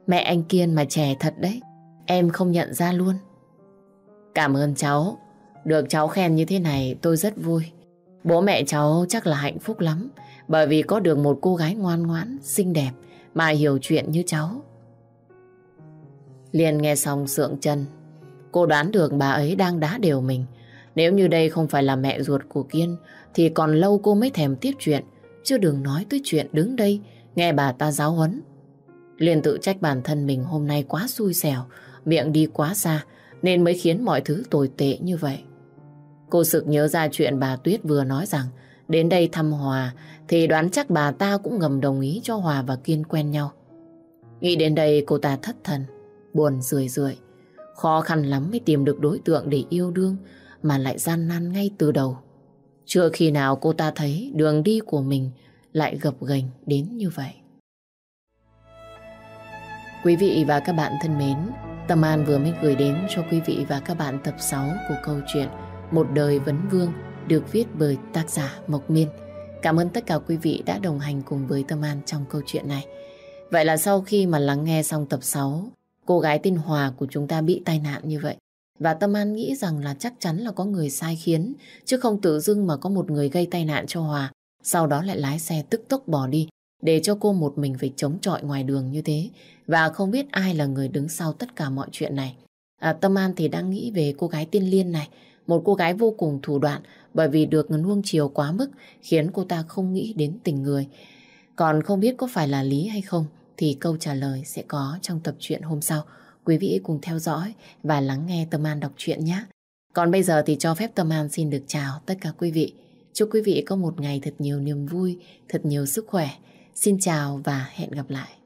Speaker 1: Mẹ anh Kiên mà trẻ thật đấy, em không nhận ra luôn. Cảm ơn cháu, được cháu khen như thế này tôi rất vui. Bố mẹ cháu chắc là hạnh phúc lắm, bởi vì có được một cô gái ngoan ngoãn, xinh đẹp mà hiểu chuyện như cháu. Liền nghe xong sượng chân, cô đoán được bà ấy đang đá đều mình. Nếu như đây không phải là mẹ ruột của Kiên, thì còn lâu cô mới thèm tiếp chuyện, chứ đừng nói tới chuyện đứng đây nghe bà ta giáo huấn. Liền tự trách bản thân mình hôm nay quá xui xẻo, miệng đi quá xa nên mới khiến mọi thứ tồi tệ như vậy. Cô sực nhớ ra chuyện bà Tuyết vừa nói rằng đến đây thăm Hòa thì đoán chắc bà ta cũng ngầm đồng ý cho Hòa và Kiên quen nhau. Nghĩ đến đây cô ta thất thần, buồn rười rượi. Khó khăn lắm mới tìm được đối tượng để yêu đương mà lại gian nan ngay từ đầu. Chưa khi nào cô ta thấy đường đi của mình lại gập ghềnh đến như vậy. Quý vị và các bạn thân mến, Tâm An vừa mới gửi đến cho quý vị và các bạn tập 6 của câu chuyện Một đời vấn vương được viết bởi tác giả Mộc Miên. Cảm ơn tất cả quý vị đã đồng hành cùng với Tâm An trong câu chuyện này. Vậy là sau khi mà lắng nghe xong tập 6, cô gái tên Hòa của chúng ta bị tai nạn như vậy. Và Tâm An nghĩ rằng là chắc chắn là có người sai khiến, chứ không tự dưng mà có một người gây tai nạn cho Hòa, sau đó lại lái xe tức tốc bỏ đi, để cho cô một mình phải chống chọi ngoài đường như thế. Và không biết ai là người đứng sau tất cả mọi chuyện này. À, Tâm An thì đang nghĩ về cô gái tiên Liên này, một cô gái vô cùng thủ đoạn bởi vì được nuông chiều quá mức khiến cô ta không nghĩ đến tình người. Còn không biết có phải là lý hay không thì câu trả lời sẽ có trong tập truyện hôm sau. Quý vị cùng theo dõi và lắng nghe Tâm An đọc truyện nhé. Còn bây giờ thì cho phép Tâm An xin được chào tất cả quý vị. Chúc quý vị có một ngày thật nhiều niềm vui, thật nhiều sức khỏe. Xin chào và hẹn gặp lại.